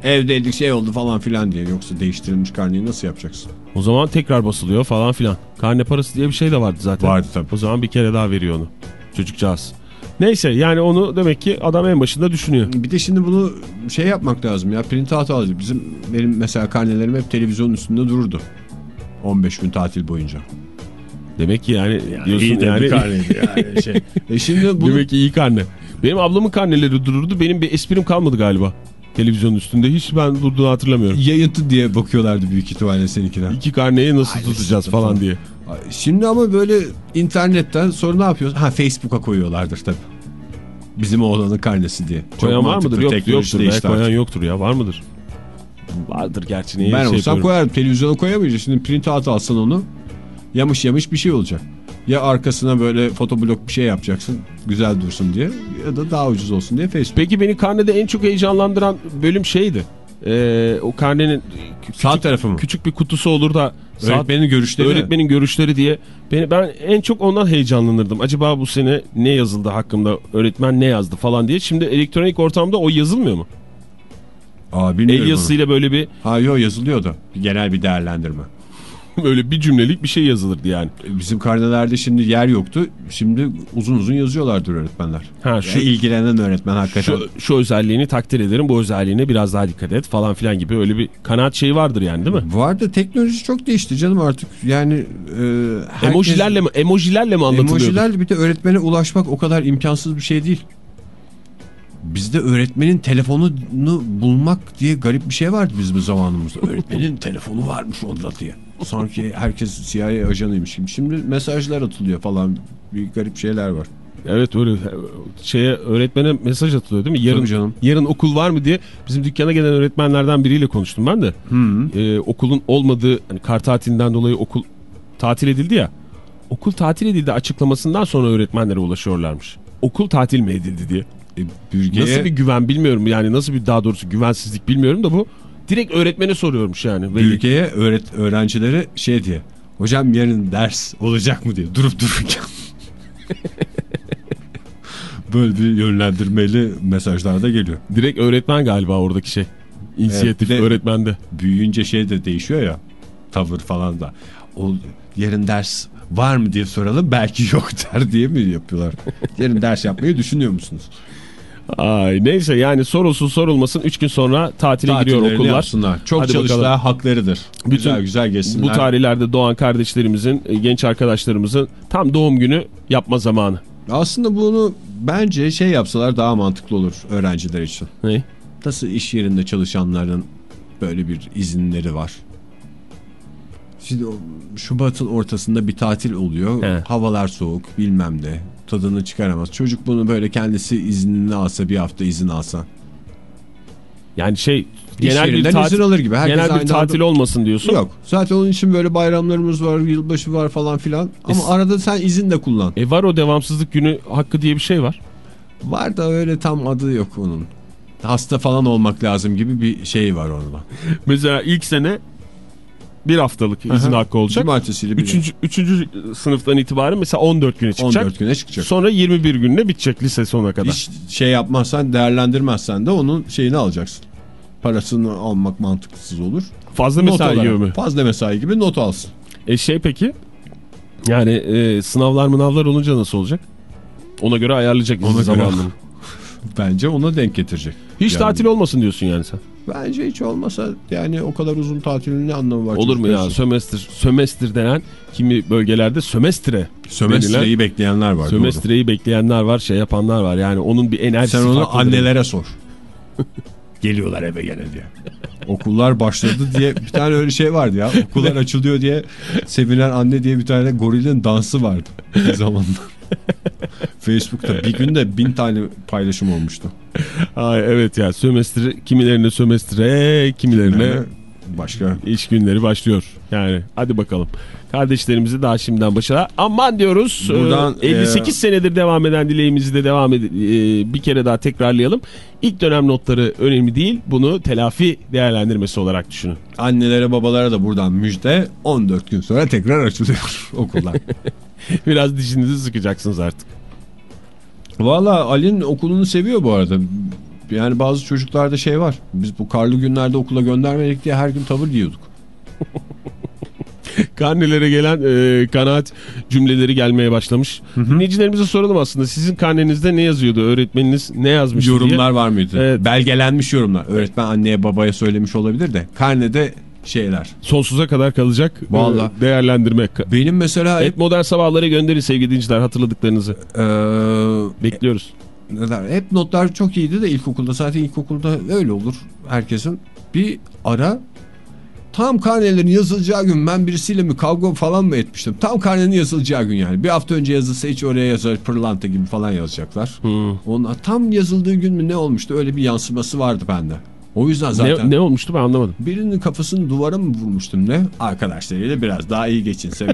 Evdeydik şey oldu falan filan diye. Yoksa değiştirilmiş karneyi nasıl yapacaksın? O zaman tekrar basılıyor falan filan. Karne parası diye bir şey de vardı zaten. Vardı tabii. O zaman bir kere daha veriyor onu. Çocukcağız. Neyse yani onu demek ki adam en başında düşünüyor. Bir de şimdi bunu şey yapmak lazım ya. Print out alacak. Bizim benim mesela karnelerim hep televizyonun üstünde dururdu. 15 gün tatil boyunca. Demek ki yani, diyorsun İyi de yani. bir karneydi yani şey. E şimdi bunu Demek ki iyi karne. Benim ablamın karneleri dururdu. Benim bir esprim kalmadı galiba. Televizyonun üstünde. Hiç ben durduğunu hatırlamıyorum. yayıntı diye bakıyorlardı büyük ihtimalle seninkiler. İki karneyi nasıl tutacağız sıkıntı falan falan. diye. Şimdi ama böyle internetten sonra ne yapıyoruz? Ha Facebook'a koyuyorlardır tabii. Bizim oğlanın karnesi diye. Çok Koyan var mıdır? Yok, yoktur. Değişti koyan artık. yoktur ya. Var mıdır? Vardır gerçi. Niye Ben şey olsam koyarım. Televizyona koyamayacağım. Şimdi print out alsan onu yamış yamış bir şey olacak. Ya arkasına böyle fotoblok bir şey yapacaksın güzel dursun diye ya da daha ucuz olsun diye Facebook. Peki beni karnede en çok heyecanlandıran bölüm şeydi. Ee, o karnenin küçük, Sağ tarafı mı? küçük bir kutusu olur da sağ- Öğretmenin görüşleri. öğretmenin görüşleri diye. Beni, ben en çok ondan heyecanlanırdım. Acaba bu sene ne yazıldı hakkımda? Öğretmen ne yazdı falan diye. Şimdi elektronik ortamda o yazılmıyor mu? Aa, El onu. yazısıyla böyle bir Ha yok yazılıyor da. Genel bir değerlendirme. böyle bir cümlelik bir şey yazılırdı yani. Bizim karnelerde şimdi yer yoktu. Şimdi uzun uzun yazıyorlardır öğretmenler. Ha, Şu şu- ilgilenen öğretmen hakikaten. Şu, şu özelliğini takdir ederim. Bu özelliğine biraz daha dikkat et falan filan gibi öyle bir kanaat şeyi vardır yani değil mi? Vardı teknoloji çok değişti canım artık. Yani e, herkes- Emojilerle mi emojilerle mi anlatılıyordu? Emojilerle bir de öğretmene ulaşmak o kadar imkansız bir şey değil. Bizde öğretmenin telefonunu bulmak diye garip bir şey vardı bizim zamanımızda. Öğretmenin telefonu varmış onda diye. Sanki herkes CIA ajanıymış gibi. Şimdi mesajlar atılıyor falan. Bir garip şeyler var. Evet öyle şeye öğretmene mesaj atılıyor değil mi? Yarın Tabii canım. yarın okul var mı diye bizim dükkana gelen öğretmenlerden biriyle konuştum ben de. Ee, okulun olmadığı hani kar tatilinden dolayı okul tatil edildi ya. Okul tatil edildi açıklamasından sonra öğretmenlere ulaşıyorlarmış. Okul tatil mi edildi diye. E, bürgeye, Nasıl bir güven bilmiyorum yani nasıl bir daha doğrusu güvensizlik bilmiyorum da bu direkt öğretmene soruyormuş yani. Bürgeye öğret öğrencilere şey diye. Hocam yarın ders olacak mı diye durup dururken. Böyle bir yönlendirmeli mesajlar da geliyor. Direkt öğretmen galiba oradaki şey. İnisiyatif Evet, öğretmende. Büyüyünce şey de değişiyor ya. Tavır falan da. O yarın ders var mı diye soralım belki yok der diye mi yapıyorlar? yarın ders yapmayı düşünüyor musunuz? Ay neyse yani sorulsun sorulmasın 3 gün sonra tatile giriyor okullar. yapsınlar. Çok Hadi çalıştılar bakalım. haklarıdır. güzel güzel geçsinler. Bu tarihlerde doğan kardeşlerimizin, e, genç arkadaşlarımızın tam doğum günü yapma zamanı. Aslında bunu bence şey yapsalar daha mantıklı olur öğrenciler için. Ne? Nasıl iş yerinde çalışanların böyle bir izinleri var. Şimdi Şubat'ın ortasında bir tatil oluyor. He. Havalar soğuk bilmem ne. Tadını çıkaramaz. Çocuk bunu böyle kendisi iznini alsa bir hafta izin alsa. Yani şey genel bir tatil, izin alır gibi. Herkes genel bir tatil anda- olmasın diyorsun. Yok. Zaten onun için böyle bayramlarımız var, yılbaşı var falan filan. Ama Es- arada sen izin de kullan. E var o devamsızlık günü hakkı diye bir şey var. Var da öyle tam adı yok onun. Hasta falan olmak lazım gibi bir şey var orada. Mesela ilk sene bir haftalık izin hakkı olacak. Cumartesiyle bir Üçüncü, üçüncü sınıftan itibaren mesela 14 güne çıkacak. 14 güne çıkacak. Sonra 21 gününe bitecek lise sonuna kadar. Hiç şey yapmazsan değerlendirmezsen de onun şeyini alacaksın. Parasını almak mantıksız olur. Fazla Not mesai olarak, gibi mi? Fazla mesai gibi not alsın. E şey peki yani e, sınavlar mınavlar olunca nasıl olacak? Ona göre ayarlayacak izin zamanını. Bence ona denk getirecek. Hiç Yani- tatil olmasın diyorsun yani sen. Bence hiç olmasa yani o kadar uzun tatilin ne anlamı var? Olur mu ya sömestr sömestr denen kimi bölgelerde sömestre Sömestreyi denilen- bekleyenler var. doğru. sömestreyi bekleyenler var şey yapanlar var yani onun bir enerjisi Sen onu farklıdır. annelere sor. Geliyorlar eve gene diye. Okullar başladı diye bir tane öyle şey vardı ya. Okullar açılıyor diye sevinen anne diye bir tane gorilin dansı vardı bir zamanlar. Facebook'ta bir günde bin tane paylaşım olmuştu. Ay, evet ya sömestr kimilerine sömestre kimilerine başka iş günleri başlıyor. Yani hadi bakalım. Kardeşlerimizi daha şimdiden başa aman diyoruz. Buradan, Ee, 58 e, senedir devam eden dileğimizi de devam e, bir kere daha tekrarlayalım. İlk dönem notları önemli değil. Bunu telafi değerlendirmesi olarak düşünün. annelere babalara da buradan müjde 14 gün sonra tekrar açılıyor okullar. Biraz dişinizi sıkacaksınız artık. Valla Ali'nin okulunu seviyor bu arada. Yani bazı çocuklarda şey var. Biz bu karlı günlerde okula göndermedik diye her gün tavır yiyorduk. Karnelere gelen e, kanaat cümleleri gelmeye başlamış. Dinleyicilerimize soralım aslında. Sizin karnenizde ne yazıyordu? Öğretmeniniz ne yazmıştı Yorumlar diye. var mıydı? Evet. Belgelenmiş yorumlar. Öğretmen anneye babaya söylemiş olabilir de. Karnede şeyler. Sonsuza kadar kalacak e, Vallahi. değerlendirme. Benim mesela hep, Hep modern sabahlara gönderin sevgili dinciler hatırladıklarınızı. eee, Bekliyoruz. ne der, hep notlar çok iyiydi de ilkokulda. Zaten ilkokulda öyle olur herkesin. Bir ara tam karnelerin yazılacağı gün ben birisiyle mi kavga falan mı etmiştim? Tam karnenin yazılacağı gün yani. Bir hafta önce yazılsa hiç oraya yazar pırlanta gibi falan yazacaklar. Onlar tam yazıldığı gün mü ne olmuştu? Öyle bir yansıması vardı bende. O yüzden zaten Ne, ne olmuştu ben anlamadım. birinin kafasını duvara mı vurmuştum ne? Arkadaşlarıyla biraz daha iyi geçinse.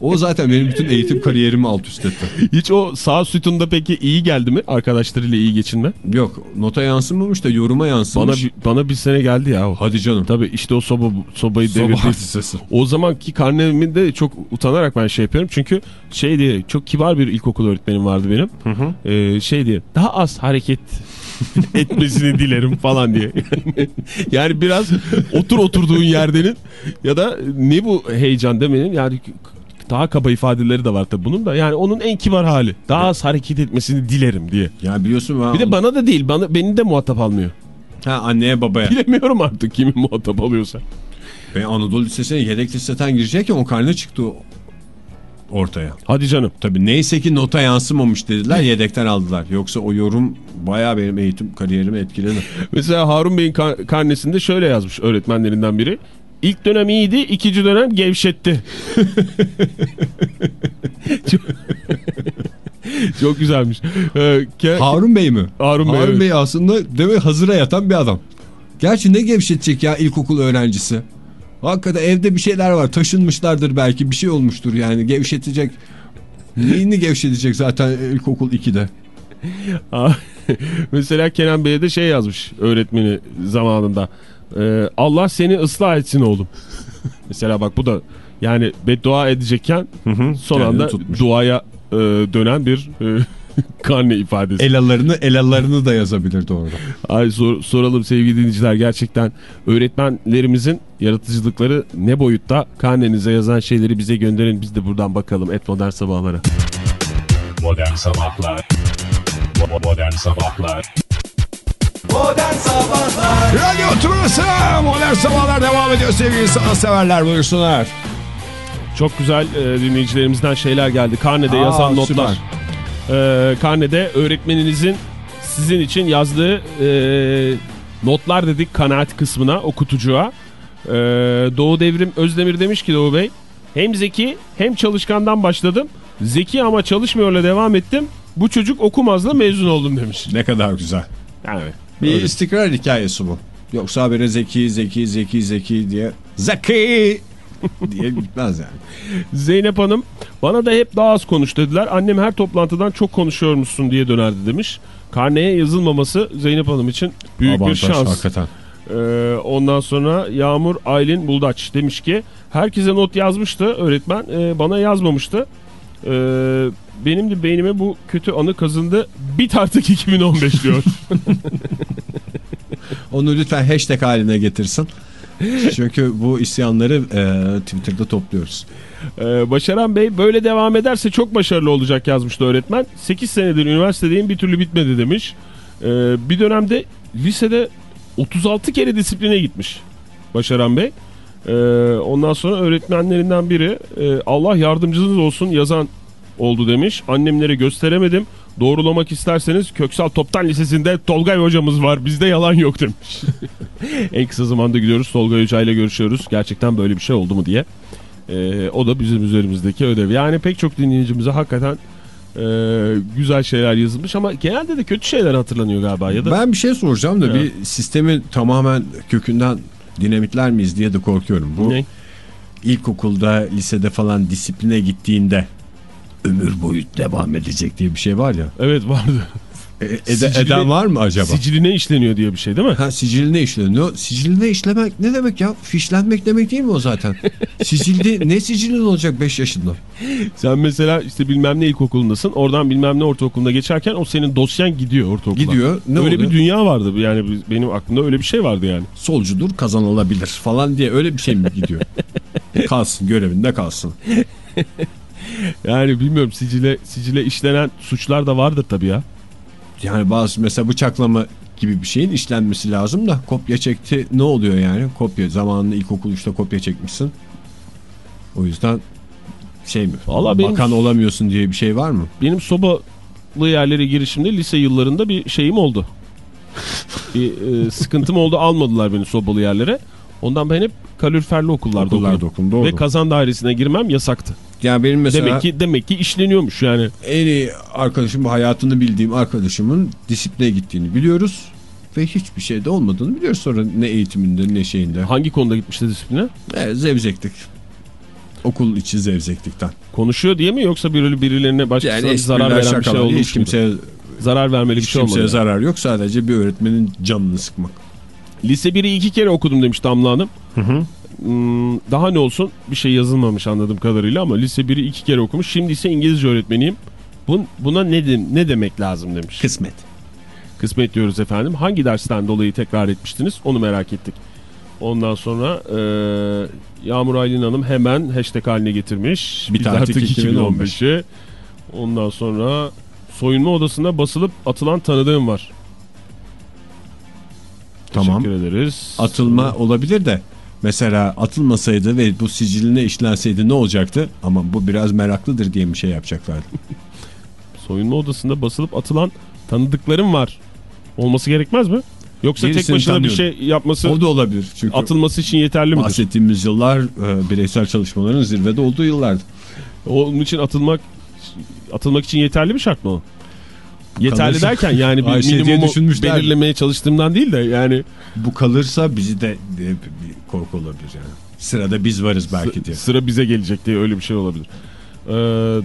o zaten benim bütün eğitim kariyerimi alt üst etti. Hiç o sağ sütunda peki iyi geldi mi? Arkadaşlarıyla iyi geçinme. Yok nota yansımamış da yoruma Bana yansımış. bir, bana bir sene geldi ya. Hadi canım. Tabii işte o soba sobayı Soba devirdi. hadisesi. O zamanki karnemi de çok utanarak ben şey yapıyorum. Çünkü şey diye çok kibar bir ilkokul öğretmenim vardı benim. Ee, şey diye daha az hareket etmesini dilerim falan diye. yani biraz otur oturduğun yerdenin ya da ne bu heyecan demenin yani daha kaba ifadeleri de var tabii bunun da. Yani onun en kibar hali. Daha az hareket etmesini dilerim diye. Ya biliyorsun ben, Bir de bana da değil. Bana, beni de muhatap almıyor. ha, anneye babaya. Bilemiyorum artık kimin muhatap alıyorsa. Ben Anadolu Lisesi'ne yedek listeden girecekken o karne çıktı ortaya. Hadi canım. Tabii neyse ki nota yansımamış dediler yedekten aldılar. Yoksa o yorum bayağı benim eğitim kariyerimi etkiledi. Mesela Harun Bey'in kar- karnesinde şöyle yazmış öğretmenlerinden biri. İlk dönem iyiydi, ikinci dönem gevşetti. Çok- Çok güzelmiş. Ee, ke- Harun Bey mi? Harun Bey, Harun evet. Bey aslında demek hazıra yatan bir adam. Gerçi ne gevşetecek ya ilkokul öğrencisi. Hakikaten evde bir şeyler var. Taşınmışlardır belki bir şey olmuştur yani gevşetecek. Neyini gevşetecek zaten ilkokul 2'de. Aa, Mesela Kenan Bey'e de şey yazmış öğretmeni zamanında. Ee, Allah seni ıslah etsin oğlum. Mesela bak bu da yani beddua edecekken son Kendini anda tutmuş. duaya e, dönen bir e, karne ifadesi. Elalarını elalarını da yazabilirdi orada. Ay sor- soralım sevgili dinleyiciler gerçekten öğretmenlerimizin yaratıcılıkları ne boyutta karnenize yazan şeyleri bize gönderin biz de buradan bakalım et modern sabahlara. Modern Sabahlar Modern Sabahlar Modern Sabahlar Radyo Tümrüsü Modern Sabahlar devam ediyor sevgili sanatseverler buyursunlar. Çok güzel e, dinleyicilerimizden şeyler geldi. Karnede Aa, yazan notlar. süper. E, karnede öğretmeninizin sizin için yazdığı e, notlar dedik kanaat kısmına, o kutucuğa. E, Doğu Devrim Özdemir demiş ki Doğu Bey, hem zeki hem çalışkandan başladım. Zeki ama çalışmıyorla devam ettim. Bu çocuk okumazla mezun oldum demiş. Ne kadar güzel. Yani Bir öyle. istikrar hikayesi bu. Yoksa habire zeki zeki zeki zeki diye zeki diye bitmez yani. Zeynep Hanım bana da hep daha az konuş dediler. Annem her toplantıdan çok konuşuyormuşsun diye dönerdi demiş. Karneye yazılmaması Zeynep Hanım için büyük Avantaj bir şans. hakikaten. Ee, ondan sonra Yağmur Aylin Buldaç demiş ki herkese not yazmıştı öğretmen e, bana yazmamıştı. Ee, benim de beynime bu kötü anı kazındı. Bit artık 2015 diyor. Onu lütfen hashtag haline getirsin. Çünkü bu isyanları e, Twitter'da topluyoruz. Ee, Başaran Bey böyle devam ederse çok başarılı olacak yazmıştı öğretmen. 8 senedir üniversitedeyim bir türlü bitmedi demiş. Ee, bir dönemde lisede 36 kere disipline gitmiş Başaran Bey. Ee, ondan sonra öğretmenlerinden biri e, Allah yardımcınız olsun yazan oldu demiş. Annemlere gösteremedim. Doğrulamak isterseniz Köksal Toptan Lisesi'nde Tolgay hocamız var. Bizde yalan yok demiş. en kısa zamanda gidiyoruz. Tolgay Hoca ile görüşüyoruz. Gerçekten böyle bir şey oldu mu diye. Ee, o da bizim üzerimizdeki ödev. Yani pek çok dinleyicimize hakikaten e, güzel şeyler yazılmış ama genelde de kötü şeyler hatırlanıyor galiba. Ya da Ben bir şey soracağım da Ya. bir sistemi tamamen kökünden dinamitler miyiz diye de korkuyorum. Bu Ne? ilkokulda, lisede falan disipline gittiğinde ömür boyu devam edecek diye bir şey var ya. Evet vardı. E, ede- Sicili- eden var mı acaba? Siciline işleniyor diye bir şey değil mi? Ha siciline işleniyor. Siciline işlemek ne demek ya? Fişlenmek demek değil mi o zaten? Sicilde ne sicilin olacak 5 yaşında? Sen mesela işte bilmem ne ilkokulundasın. Oradan bilmem ne ortaokuluna geçerken o senin dosyan gidiyor ortaokula. Gidiyor. Ne öyle oluyor? bir dünya vardı. Yani benim aklımda öyle bir şey vardı yani. Solcudur kazanılabilir falan diye öyle bir şey mi gidiyor? kalsın görevinde kalsın. Yani bilmiyorum sicile sicile işlenen suçlar da vardır tabii ya. Yani bazı mesela bıçaklama gibi bir şeyin işlenmesi lazım da kopya çekti ne oluyor yani? Kopya zamanında ilkokul 3'te kopya çekmişsin. O yüzden şey mi? Vallahi benim- Bakan olamıyorsun diye bir şey var mı? Benim sobalı yerlere girişimde lise yıllarında bir şeyim oldu. bir e, sıkıntım oldu almadılar beni sobalı yerlere. Ondan ben hep kaloriferli okullarda, Okullarda okudum. okudum, doğru. Ve kazan dairesine girmem yasaktı. Yani benim mesela Demek ki demek ki işleniyormuş yani. en iyi arkadaşım hayatını bildiğim arkadaşımın disipline gittiğini biliyoruz. Ve hiçbir şeyde olmadığını biliyoruz sonra ne eğitiminde ne şeyinde. Hangi konuda gitmişti disipline? E, zevzeklik. Okul içi zevzeklikten. Konuşuyor diye mi yoksa biri, birilerine başkasına bir zarar veren bir şey olmuş hiç kimseye, Zarar vermeli bir hiç şey kimseye olmadı. zarar yok. Sadece bir öğretmenin canını sıkmak. Lise 1'i iki kere okudum demiş Damla Hanım. Hmm, daha ne olsun bir şey yazılmamış anladığım kadarıyla ama lise 1'i iki kere okumuş. Şimdi ise İngilizce öğretmeniyim. Bun, buna ne, de- ne demek lazım demiş. Kısmet. Kısmet diyoruz efendim. Hangi dersten dolayı tekrar etmiştiniz onu merak ettik. Ondan sonra e, Yağmur Aylin Hanım hemen hashtag haline getirmiş. Bir Biz artık artık 2015'i. Ondan sonra soyunma odasında basılıp atılan tanıdığım var. Tamam. Teşekkür ederiz. Atılma olabilir de mesela atılmasaydı ve bu siciline işlenseydi ne olacaktı? Ama bu biraz meraklıdır diye bir şey yapacaklardı. Soyunma odasında basılıp atılan tanıdıklarım var. Olması gerekmez mi? Yoksa tek Birisini başına bir tanıyorum. şey yapması, O da olabilir. Çünkü atılması için yeterli midir? bahsettiğimiz yıllar e, bireysel çalışmaların zirvede olduğu yıllardı. Onun için atılmak Atılmak için yeterli bir şart mı o? Yeterli Kalırsa- derken yani Ay bir şey diye minimumu düşünmüşler. belirlemeye çalıştığımdan değil de yani Bu kalırsa bizi de bir korku olabilir yani. Sırada biz varız belki diye. sıra bize gelecek diye öyle bir şey olabilir. Ee,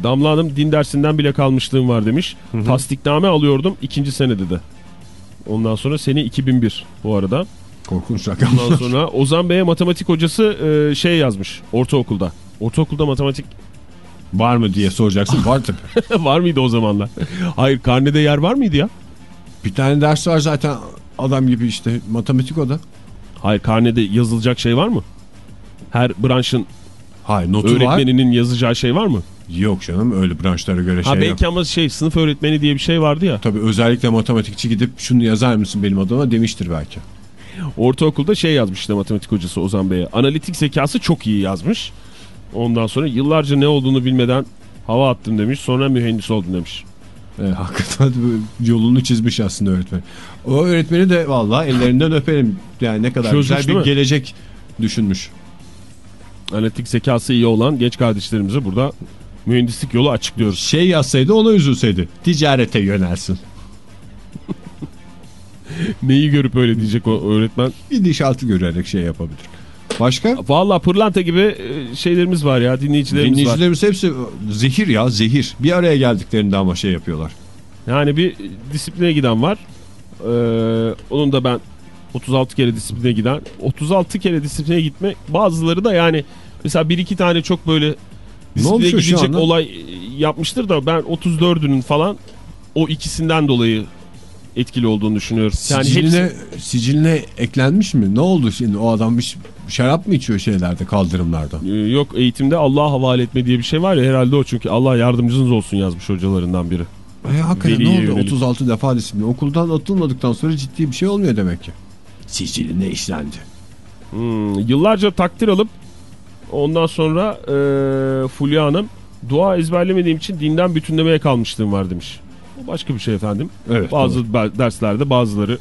Damla Hanım din dersinden bile kalmışlığım var demiş. Tasdikname alıyordum ikinci senede de. Ondan sonra sene 2001 bu arada. Korkunç rakamlar. Ondan sonra Ozan Bey'e matematik hocası e, şey yazmış ortaokulda. Ortaokulda matematik Var mı diye soracaksın. Var tabii. var mıydı o zamanlar? Hayır karnede yer var mıydı ya? Bir tane ders var zaten adam gibi işte matematik o da. Hayır karnede yazılacak şey var mı? Her branşın Hayır notu var. öğretmeninin yazacağı şey var mı? Yok canım öyle branşlara göre şey ha yok. belki ama şey sınıf öğretmeni diye bir şey vardı ya. Tabii özellikle matematikçi gidip şunu yazar mısın benim adıma demiştir belki. Ortaokulda şey yazmış işte matematik hocası Ozan Bey'e. Analitik zekası çok iyi yazmış. Ondan sonra yıllarca ne olduğunu bilmeden hava attım demiş. Sonra mühendis oldum demiş. E, hakikaten yolunu çizmiş aslında öğretmen. O öğretmeni de vallahi ellerinden öperim. Yani ne kadar Çözmüş güzel bir mi? gelecek düşünmüş. Analitik zekası iyi olan genç kardeşlerimize burada mühendislik yolu açıklıyoruz. Şey yazsaydı ona üzülseydi. Ticarete yönelsin. Neyi görüp öyle diyecek o öğretmen. Gidişatı görerek şey yapabilir. Başka? Valla pırlanta gibi e, şeylerimiz var ya dinleyicilerimiz var. Dinleyicilerimiz hepsi zehir ya zehir. Bir araya geldiklerinde ama şey yapıyorlar. Yani bir disipline giden var. Ee, onun da ben 36 kere disipline giden. 36 kere disipline gitme. Bazıları da yani mesela bir iki tane çok böyle disipline gidecek olay e, yapmıştır da ben 34'ünün falan o ikisinden dolayı etkili olduğunu düşünüyorum. Yani Siciline, hepsi- siciline eklenmiş mi? Ne oldu şimdi? O adam bir şarap mı içiyor şeylerde kaldırımlarda? Ee, Yok eğitimde Allah'a havale etme diye bir şey var ya herhalde o çünkü Allah yardımcınız olsun yazmış hocalarından biri. E, hakikaten Veliye ne oldu? yönelik. 36 defa disiplin. Okuldan atılmadıktan sonra ciddi bir şey olmuyor demek ki. Siciline işlendi. Hmm, yıllarca takdir alıp ondan sonra e, Fulya Hanım dua ezberlemediğim için dinden bütünlemeye kalmışlığım var demiş. Bu başka bir şey efendim. Evet. Bazı be- derslerde bazıları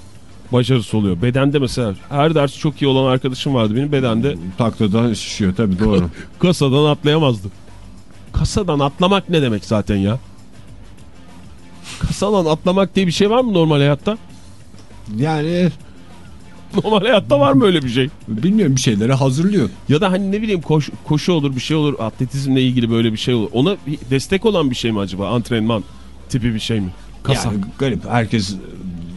başarısı oluyor. Bedende mesela her ders çok iyi olan arkadaşım vardı benim bedende Takladan şişiyor tabii doğru. kasadan atlayamazdı. Kasadan atlamak ne demek zaten ya? Kasadan atlamak diye bir şey var mı normal hayatta? yani Normal hayatta var mı öyle bir şey? bilmiyorum bir şeyleri hazırlıyor. Ya da hani ne bileyim koş, koşu olur bir şey olur atletizmle ilgili böyle bir şey olur. Ona destek olan bir şey mi acaba antrenman tipi bir şey mi? Kasa. Yani garip herkes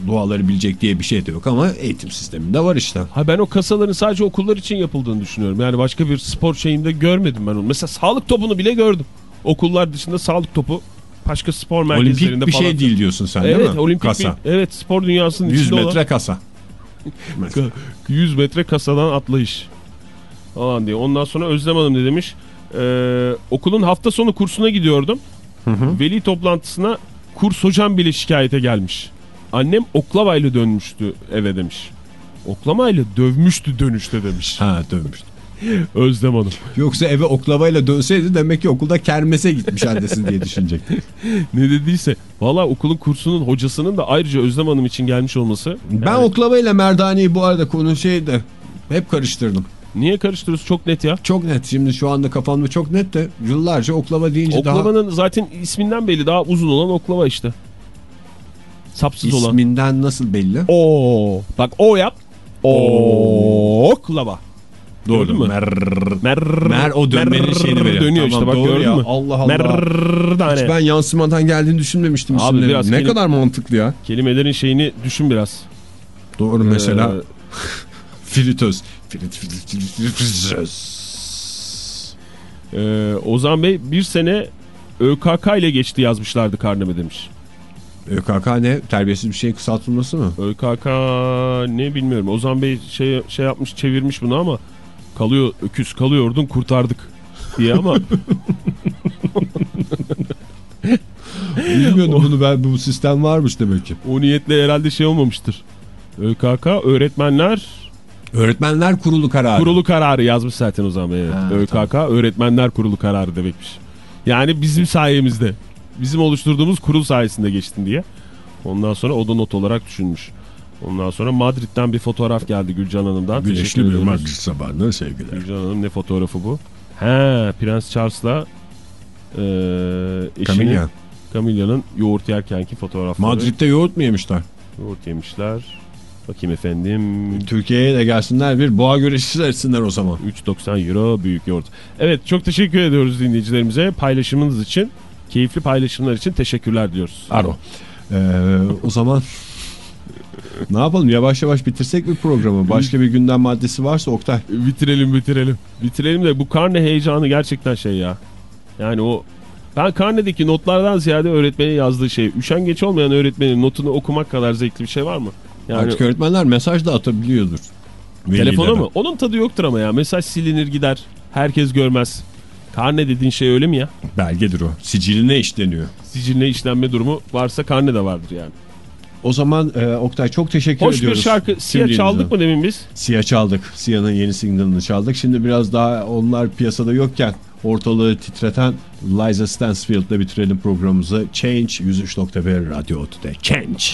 duaları bilecek diye bir şey de yok ama eğitim sisteminde var işte. Ha ben o kasaların sadece okullar için yapıldığını düşünüyorum. Yani başka bir spor şeyinde görmedim ben onu. Mesela sağlık topunu bile gördüm. Okullar dışında sağlık topu başka spor merkezlerinde Olimpik bir falan. şey değil diyorsun sen Evet değil mi? olimpik Kasa. bir evet spor dünyasının 100 içinde metre olan kasa. 100 metre kasadan atlayış falan diye. Ondan sonra Özlem Hanım ne demiş? Ee, okulun hafta sonu kursuna gidiyordum. Veli toplantısına kurs hocam bile şikayete gelmiş. Annem oklavayla dönmüştü eve demiş. Oklamayla dövmüştü dönüşte demiş. Ha dönmüş. Özlem Hanım. Yoksa eve oklavayla dönseydi demek ki okulda kermese gitmiş annesi diye düşünecekti. Ne dediyse. Valla okulun kursunun hocasının da ayrıca Özlem Hanım için gelmiş olması. Ben Yani oklavayla merdaneyi bu arada konu şeyde hep karıştırdım. Niye karıştırıyorsun çok net ya. Çok net şimdi şu anda kafamda çok net de yıllarca oklava deyince daha Oklavanın zaten isminden belli daha uzun olan oklava işte. Sapsız olan. isminden nasıl belli? O bak o yap. Oklava. Gördün mü? Mer, Mer, mer o dönmenin mer- şeyini veriyor. Dönüyor Tamam, işte bak doğru gördün ya. mü? Allah Allah. Merdane. Hiç ben yansımadan geldiğini düşünmemiştim. Abi isimlerin. biraz ne kelim- kadar mantıklı ya. Kelimelerin şeyini düşün biraz. Doğru mesela Ee, fritöz. Frit, frit, frit, frit, fritöz. e, Ozan Bey bir sene ÖKK ile geçti yazmışlardı karneme demiş. ÖKK ne? Terbiyesiz bir şeyin kısaltılması mı? ÖKK ne bilmiyorum. Ozan Bey şey şey yapmış çevirmiş bunu ama kalıyor öküz kalıyordun kurtardık diye ama Bilmiyordum bunu ben bu sistem varmış demek ki. o niyetle herhalde şey olmamıştır. ÖKK öğretmenler Öğretmenler Kurulu kararı. kurulu kararı yazmış zaten Ozan Bey. Evet. Ha, ÖKK öğretmenler kurulu kararı demekmiş. Yani bizim sayemizde. Bizim oluşturduğumuz kurul sayesinde geçtin diye. Ondan sonra o da not olarak düşünmüş. Ondan sonra Madrid'den bir fotoğraf geldi Gülcan Hanım'dan. Güneşli bir. Madrid sabahında sevgiler. Gülcan Hanım ne fotoğrafı bu? He Prens Charles'la e, Camilla. Camilla'nın yoğurt yerkenki fotoğrafları. Madrid'de yoğurt mu yemişler? Yoğurt yemişler. Bakayım efendim. Türkiye'ye de gelsinler bir boğa güreşi etsinler o zaman. 3.90 euro büyük yoğurt. Evet çok teşekkür ediyoruz dinleyicilerimize. Paylaşımınız için, keyifli paylaşımlar için teşekkürler diyoruz. Pardon. Ee, o zaman ne yapalım yavaş yavaş bitirsek mi programı? Başka bir gündem maddesi varsa Oktay. Bitirelim bitirelim. Bitirelim de bu karne heyecanı gerçekten şey ya. Yani o ben karnedeki notlardan ziyade öğretmenin yazdığı şey. Üşengeç olmayan öğretmenin notunu okumak kadar zevkli bir şey var mı? Yani Artık öğretmenler mesaj da atabiliyordur. telefona mı? Onun tadı yoktur ama ya. Mesaj silinir gider. Herkes görmez. Karne dediğin şey öyle mi ya? Belgedir o. Siciline işleniyor. Siciline işlenme durumu varsa karne de vardır yani. O zaman e, Oktay çok teşekkür Hoş ediyoruz. bir şarkı. Siyah çaldık mı demin biz? Siyah çaldık. Siyah'ın yeni single'ını çaldık. Şimdi biraz daha onlar piyasada yokken ortalığı titreten Liza Stansfield'la bitirelim programımızı. Change 103.1 Radyo Otu'da. Change.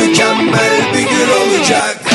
Mükemmel bir gün olacak